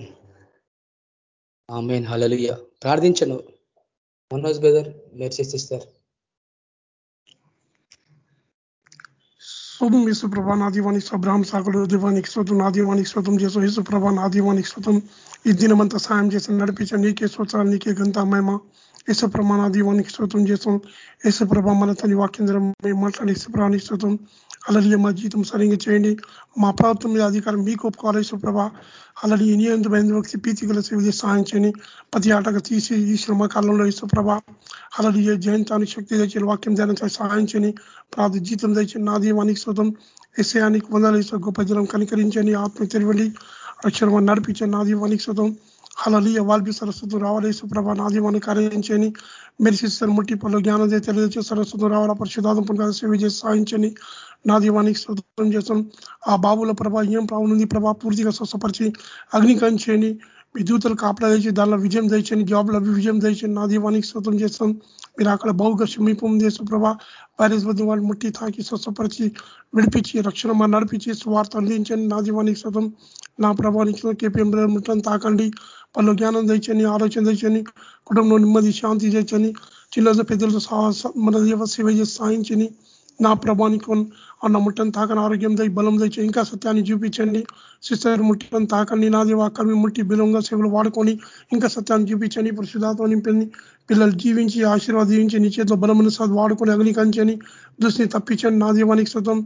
ఆమెన్. హలలుయ ప్రార్థించను. మనోజ్ బ్రదర్ మీరు చేసిస్తారు శోతం యేసు ప్రభా నా దీవానికి అబ్రహం సాకుడు దీవానికి శోతం నా దీవానికి శోతం చేసు యేసు ప్రభా నా దీవానికి శోతం ఈ దినమంతా సాయం చేసి నడిపించాను నీకే స్తోత్రాలు నీకే గంత అమ్మాయమా యేసుప్రభ నా దీవానికి శోతం చేసాం యేసుప్రభ మన తని వాక్యంధ్రం మేము మాట్లాడి యేసుప్రభానికి శోతం శ్రోతం అలాగే మా జీవితం సరిగ్గా చేయండి. మా ప్రభుత్వం మీద అధికారం మీకు ఒప్పుకోవాలి యేసుప్రభ అలాగే నియంత్రమైన వ్యక్తి పీతికల సేవ సహాయం చేయని ప్రతి ఆటగా తీసి ఈ శ్రమ కాలంలో ఇసుప్రభ అలాగే జయంతానికి శక్తి తెచ్చి వాక్యం ధ్యానం సహాయం చేయని ప్రార్థ జీతం తెచ్చి నా దీవానికి శుతం ఎస్ఐయానికి వందలు గొప్ప జనం కనికరించని ఆత్మ తెలివండి అక్షరం నడిపించండి. నా దీవానికి శుతం అలలియ వాల్పి సరస్వతం రావాలి సుప్రభ నా దీవాన్ని కార్యించని మెరిసిస్తారు ముట్టి పనులు జ్ఞానం తెలియజేసే సరస్వతం రావాలా పరిశుధాత్మ సేవ చేసి సాధించని నా దీవానికి స్వతం చేస్తాం. ఆ బాబుల ప్రభా ఏం ప్రాబ్లం ప్రభా పూర్తిగా స్వస్థపరిచి అగ్నికరించండి మీ దూతలు కాపలా తెచ్చి దానిలో విజయం తెచ్చని జాబ్లో విజయం తెచ్చని నా దీవానికి స్వతం చేస్తాం. మీరు అక్కడ బహుగా సమీపం చేస్తూ ప్రభా వైరస్ వద్ద వాళ్ళు ముట్టి తాకి స్వస్థపరిచి విడిపించి రక్షణ మా నడిపించి స్వార్థ అందించండి. నా దీవానికి స్వతం నా ప్రభానికి కేపీఎం ముట్టని తాకండి. వాళ్ళు జ్ఞానం తెచ్చని ఆలోచన తెచ్చని కుటుంబంలో నెమ్మది శాంతి తెచ్చని చిన్న పెద్దలతో మన సేవ చేసి సాధించని నా ప్రభానికి అన్న ముట్టని తాకని ఆరోగ్యం దై బలం దయచి ఇంకా సత్యాన్ని చూపించండి. సిస్టర్ ముట్టని తాకండి నాది వాకర్మి ముట్టి బిలంగా సేవలు వాడుకొని ఇంకా సత్యాన్ని చూపించండి. పరిశుధాత్మ నింపింది పిల్లలు జీవించి ఆశీర్వాదించి నీ చేతిలో బలమైన సాధ వాడుకొని అగ్నికంచని దృష్టిని తప్పించండి. నా దీవానికి సతం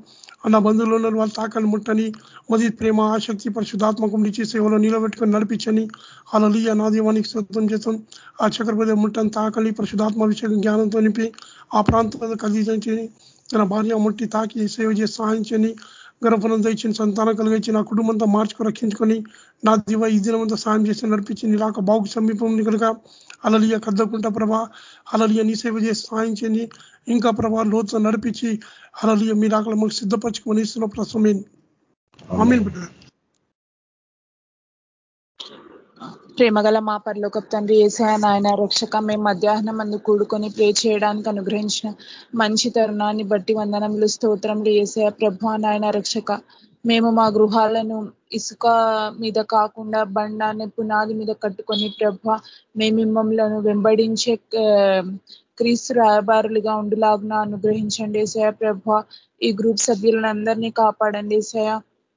అన్న బంధువులు ఉన్న వాళ్ళు తాకని ముట్టని మది ప్రేమ ఆసక్తి పరిశుధాత్మకం నుంచి సేవలో నిలబెట్టుకొని నడిపించని అలలియ నా దీవానికి సొంతం చేతం ఆ చక్రపతి ముట్టని తాకలి పరిశుధాత్మ విషయం జ్ఞానంతో నింపి ఆ ప్రాంతంలో కలిగించి తన భార్య ముట్టి తాకి సేవ చేసి సహాయించని గర్భఫలం తెచ్చిన సంతానం కలిగించి నా కుటుంబంతో మార్చుకు రక్షించుకొని నా దివ ఈ దినమంతా సాయం చేసి నడిపించి నీలాక బాగు సమీపం కనుక అలలియ కద్దకుంట ప్రభా అలలియ నీ సేవ చేసి సాయించని ఇంకా ప్రభా లోతు నడిపించి అలలియ మీరు అక్కడ మాకు సిద్ధపరచుకొని ఇస్తున్న అమీన్ బిడ్డ ప్రేమగల మా పరలోకపు తండ్రి ఏసాయ నాయన రక్షక మేము మధ్యాహ్నం అందు కూడుకొని ప్రే చేయడానికి అనుగ్రహించిన మంచి తరుణాన్ని బట్టి వందనములు స్తోత్రములు ఏసాయ ప్రభు నాయన రక్షక. మేము మా గృహాలను ఇసుక మీద కాకుండా బండాన్ని పునాది మీద కట్టుకొని ప్రభ మేము మిమ్మల్ని వెంబడించే క్రీస్తు రాయబారులుగా ఉండులాగున అనుగ్రహించండి ఏసయ ప్రభ. ఈ గ్రూప్ సభ్యులందరినీ కాపాడండి ఏసయ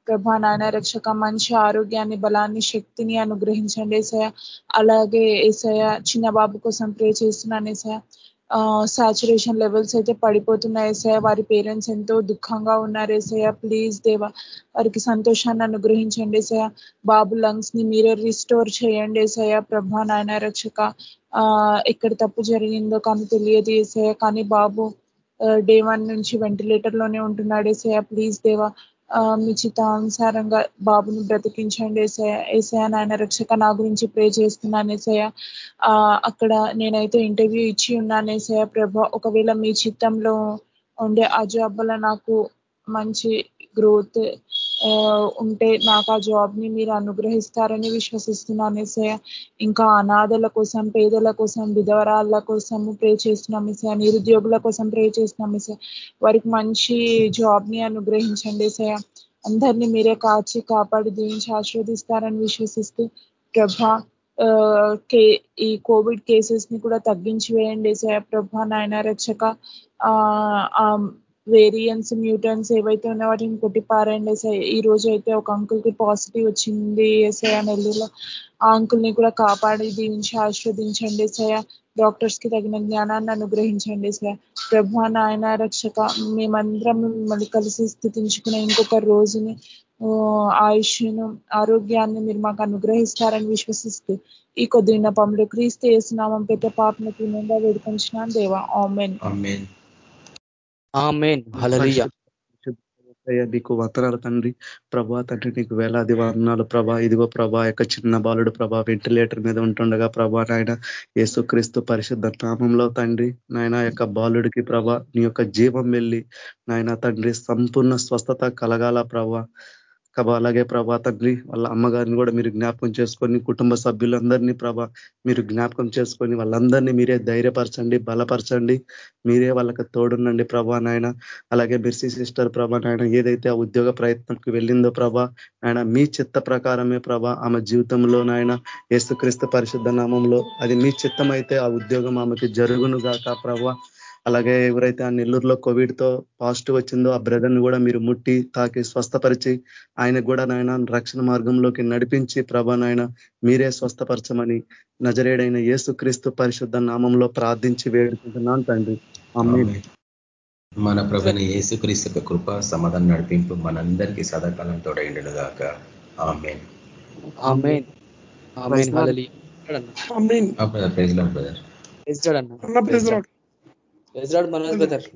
ప్రభా నాయన రక్షక మంచి ఆరోగ్యాన్ని బలాన్ని శక్తిని అనుగ్రహించండి ఏసయ అలాగే ఏసయ చిన్న బాబు కోసం ప్రే చేస్తున్నాను ఏసయ సాచురేషన్ లెవెల్స్ అయితే పడిపోతున్నాయి ఏసయ వారి పేరెంట్స్ ఎంతో దుఃఖంగా ఉన్నారు ఏసయ ప్లీజ్ దేవా వారికి సంతోషాన్ని అనుగ్రహించండి ఏసయ బాబు లంగ్స్ని మీరే రిస్టోర్ చేయండి ఏసయ ప్రభా నాయన రక్షక ఆ ఎక్కడ తప్పు జరిగిందో కానీ తెలియదు ఏసయ కానీ బాబు డే వన్ నుంచి వెంటిలేటర్లోనే ఉంటున్నాడు ఏసయ ప్లీజ్ దేవా మీ చిత్తానుసారంగా బాబుని బ్రతికించండి ఏసయ ఏసయ నాయన రక్షక నా గురించి ప్రే చేస్తున్నాను ఏసయ. అక్కడ నేనైతే ఇంటర్వ్యూ ఇచ్చి ఉన్నాను ఏసయ ప్రభ. ఒకవేళ మీ చిత్తంలో ఉండే ఆ జాబ్లో నాకు మంచి గ్రోత్ ఉంటే నాకు ఆ జాబ్ని మీరు అనుగ్రహిస్తారని విశ్వసిస్తున్నాను ఏసయ ఇంకా అనాథల కోసం పేదల కోసం విధవరాళ్ళ కోసం ప్రే చేస్తున్నాం ఏసయ నిరుద్యోగుల కోసం ప్రే చేస్తున్నాం ఏసయ వారికి మంచి జాబ్ని అనుగ్రహించండి ఏసయ అందరినీ మీరే కాచి కాపాడి దీవించి ఆశీర్వదిస్తారని విశ్వసిస్తూ ప్రభ ఈ కోవిడ్ కేసెస్ని కూడా తగ్గించి వేయండి ఏసయ ప్రభ నాయన రక్షక వేరియన్స్ మ్యూటన్స్ ఏవైతే ఉన్నా వాటిని కొట్టి పారండి ఎస్ఐ ఈ రోజు అయితే ఒక అంకుల్కి పాజిటివ్ వచ్చింది ఎస్ఐ నెల్లూరులో ఆ అంకుల్ని కూడా కాపాడి దీవించి ఆశీర్వదించండి ఎస్ఐ డాక్టర్స్కి తగిన జ్ఞానాన్ని అనుగ్రహించండి సార్ ప్రభు నాయన రక్షక మేమందరం మిమ్మల్ని కలిసి స్థితించుకునే ఇంకొక రోజుని ఆయుష్ను ఆరోగ్యాన్ని మీరు మాకు అనుగ్రహిస్తారని విశ్వసిస్తూ ఈ కొద్ది నపంలో క్రీస్తు వేసినామం పెట్టే పాపను నిండా వేడుకొంచినాను దేవా. ఆమెన్. నీకు వందనాలు తండ్రి ప్రభా తండ్రి నీకు వేలాది వందనాలు ప్రభా ఇదిగో ప్రభా యొక్క చిన్న బాలుడు ప్రభా వెంటిలేటర్ మీద ఉంటుండగా ప్రభా నాయన యేసుక్రీస్తు పరిశుద్ధ నామంలో తండ్రి నాయన యొక్క బాలుడికి ప్రభా నీ యొక్క జీవం వెళ్ళి నాయన తండ్రి సంపూర్ణ స్వస్థత కలగాల ప్రభా ప్రభా అలాగే ప్రభా తండ్రి వాళ్ళ అమ్మగారిని కూడా మీరు జ్ఞాపకం చేసుకొని కుటుంబ సభ్యులందరినీ ప్రభా మీరు జ్ఞాపకం చేసుకొని వాళ్ళందరినీ మీరే ధైర్యపరచండి బలపరచండి. మీరే వాళ్ళకి తోడునండి ప్రభా నాయన. అలాగే మిర్సీ సిస్టర్ ప్రభా నాయన ఏదైతే ఆ ఉద్యోగ ప్రయత్నంకి వెళ్ళిందో ప్రభా ఆయన మీ చిత్త ప్రకారమే ప్రభా ఆమె జీవితంలో నాయన యేసుక్రీస్తు పరిశుద్ధ నామంలో అది మీ చిత్తం అయితే ఆ ఉద్యోగం ఆమెకి జరుగును గాక ప్రభా. అలాగే ఎవరైతే ఆ నెల్లూరులో కోవిడ్తో పాజిటివ్ వచ్చిందో ఆ బ్రదర్ని కూడా మీరు ముట్టి తాకి స్వస్థపరిచి ఆయనకు కూడా నాయన రక్షణ మార్గంలోకి నడిపించి ప్రభా నాయన మీరే స్వస్థపరచమని నజరేడైన యేసుక్రీస్తు పరిశుద్ధ నామంలో ప్రార్థించి వేడుకుంటున్నాను తండ్రి. మన ప్రభుని యేసుక్రీస్తు కృప సమాధానం నడిపింపు మనందరికీ సదాకాలం తోడైండును గాక ఆమెన్. బ్రదర్. మనోజ్ బ్రదర్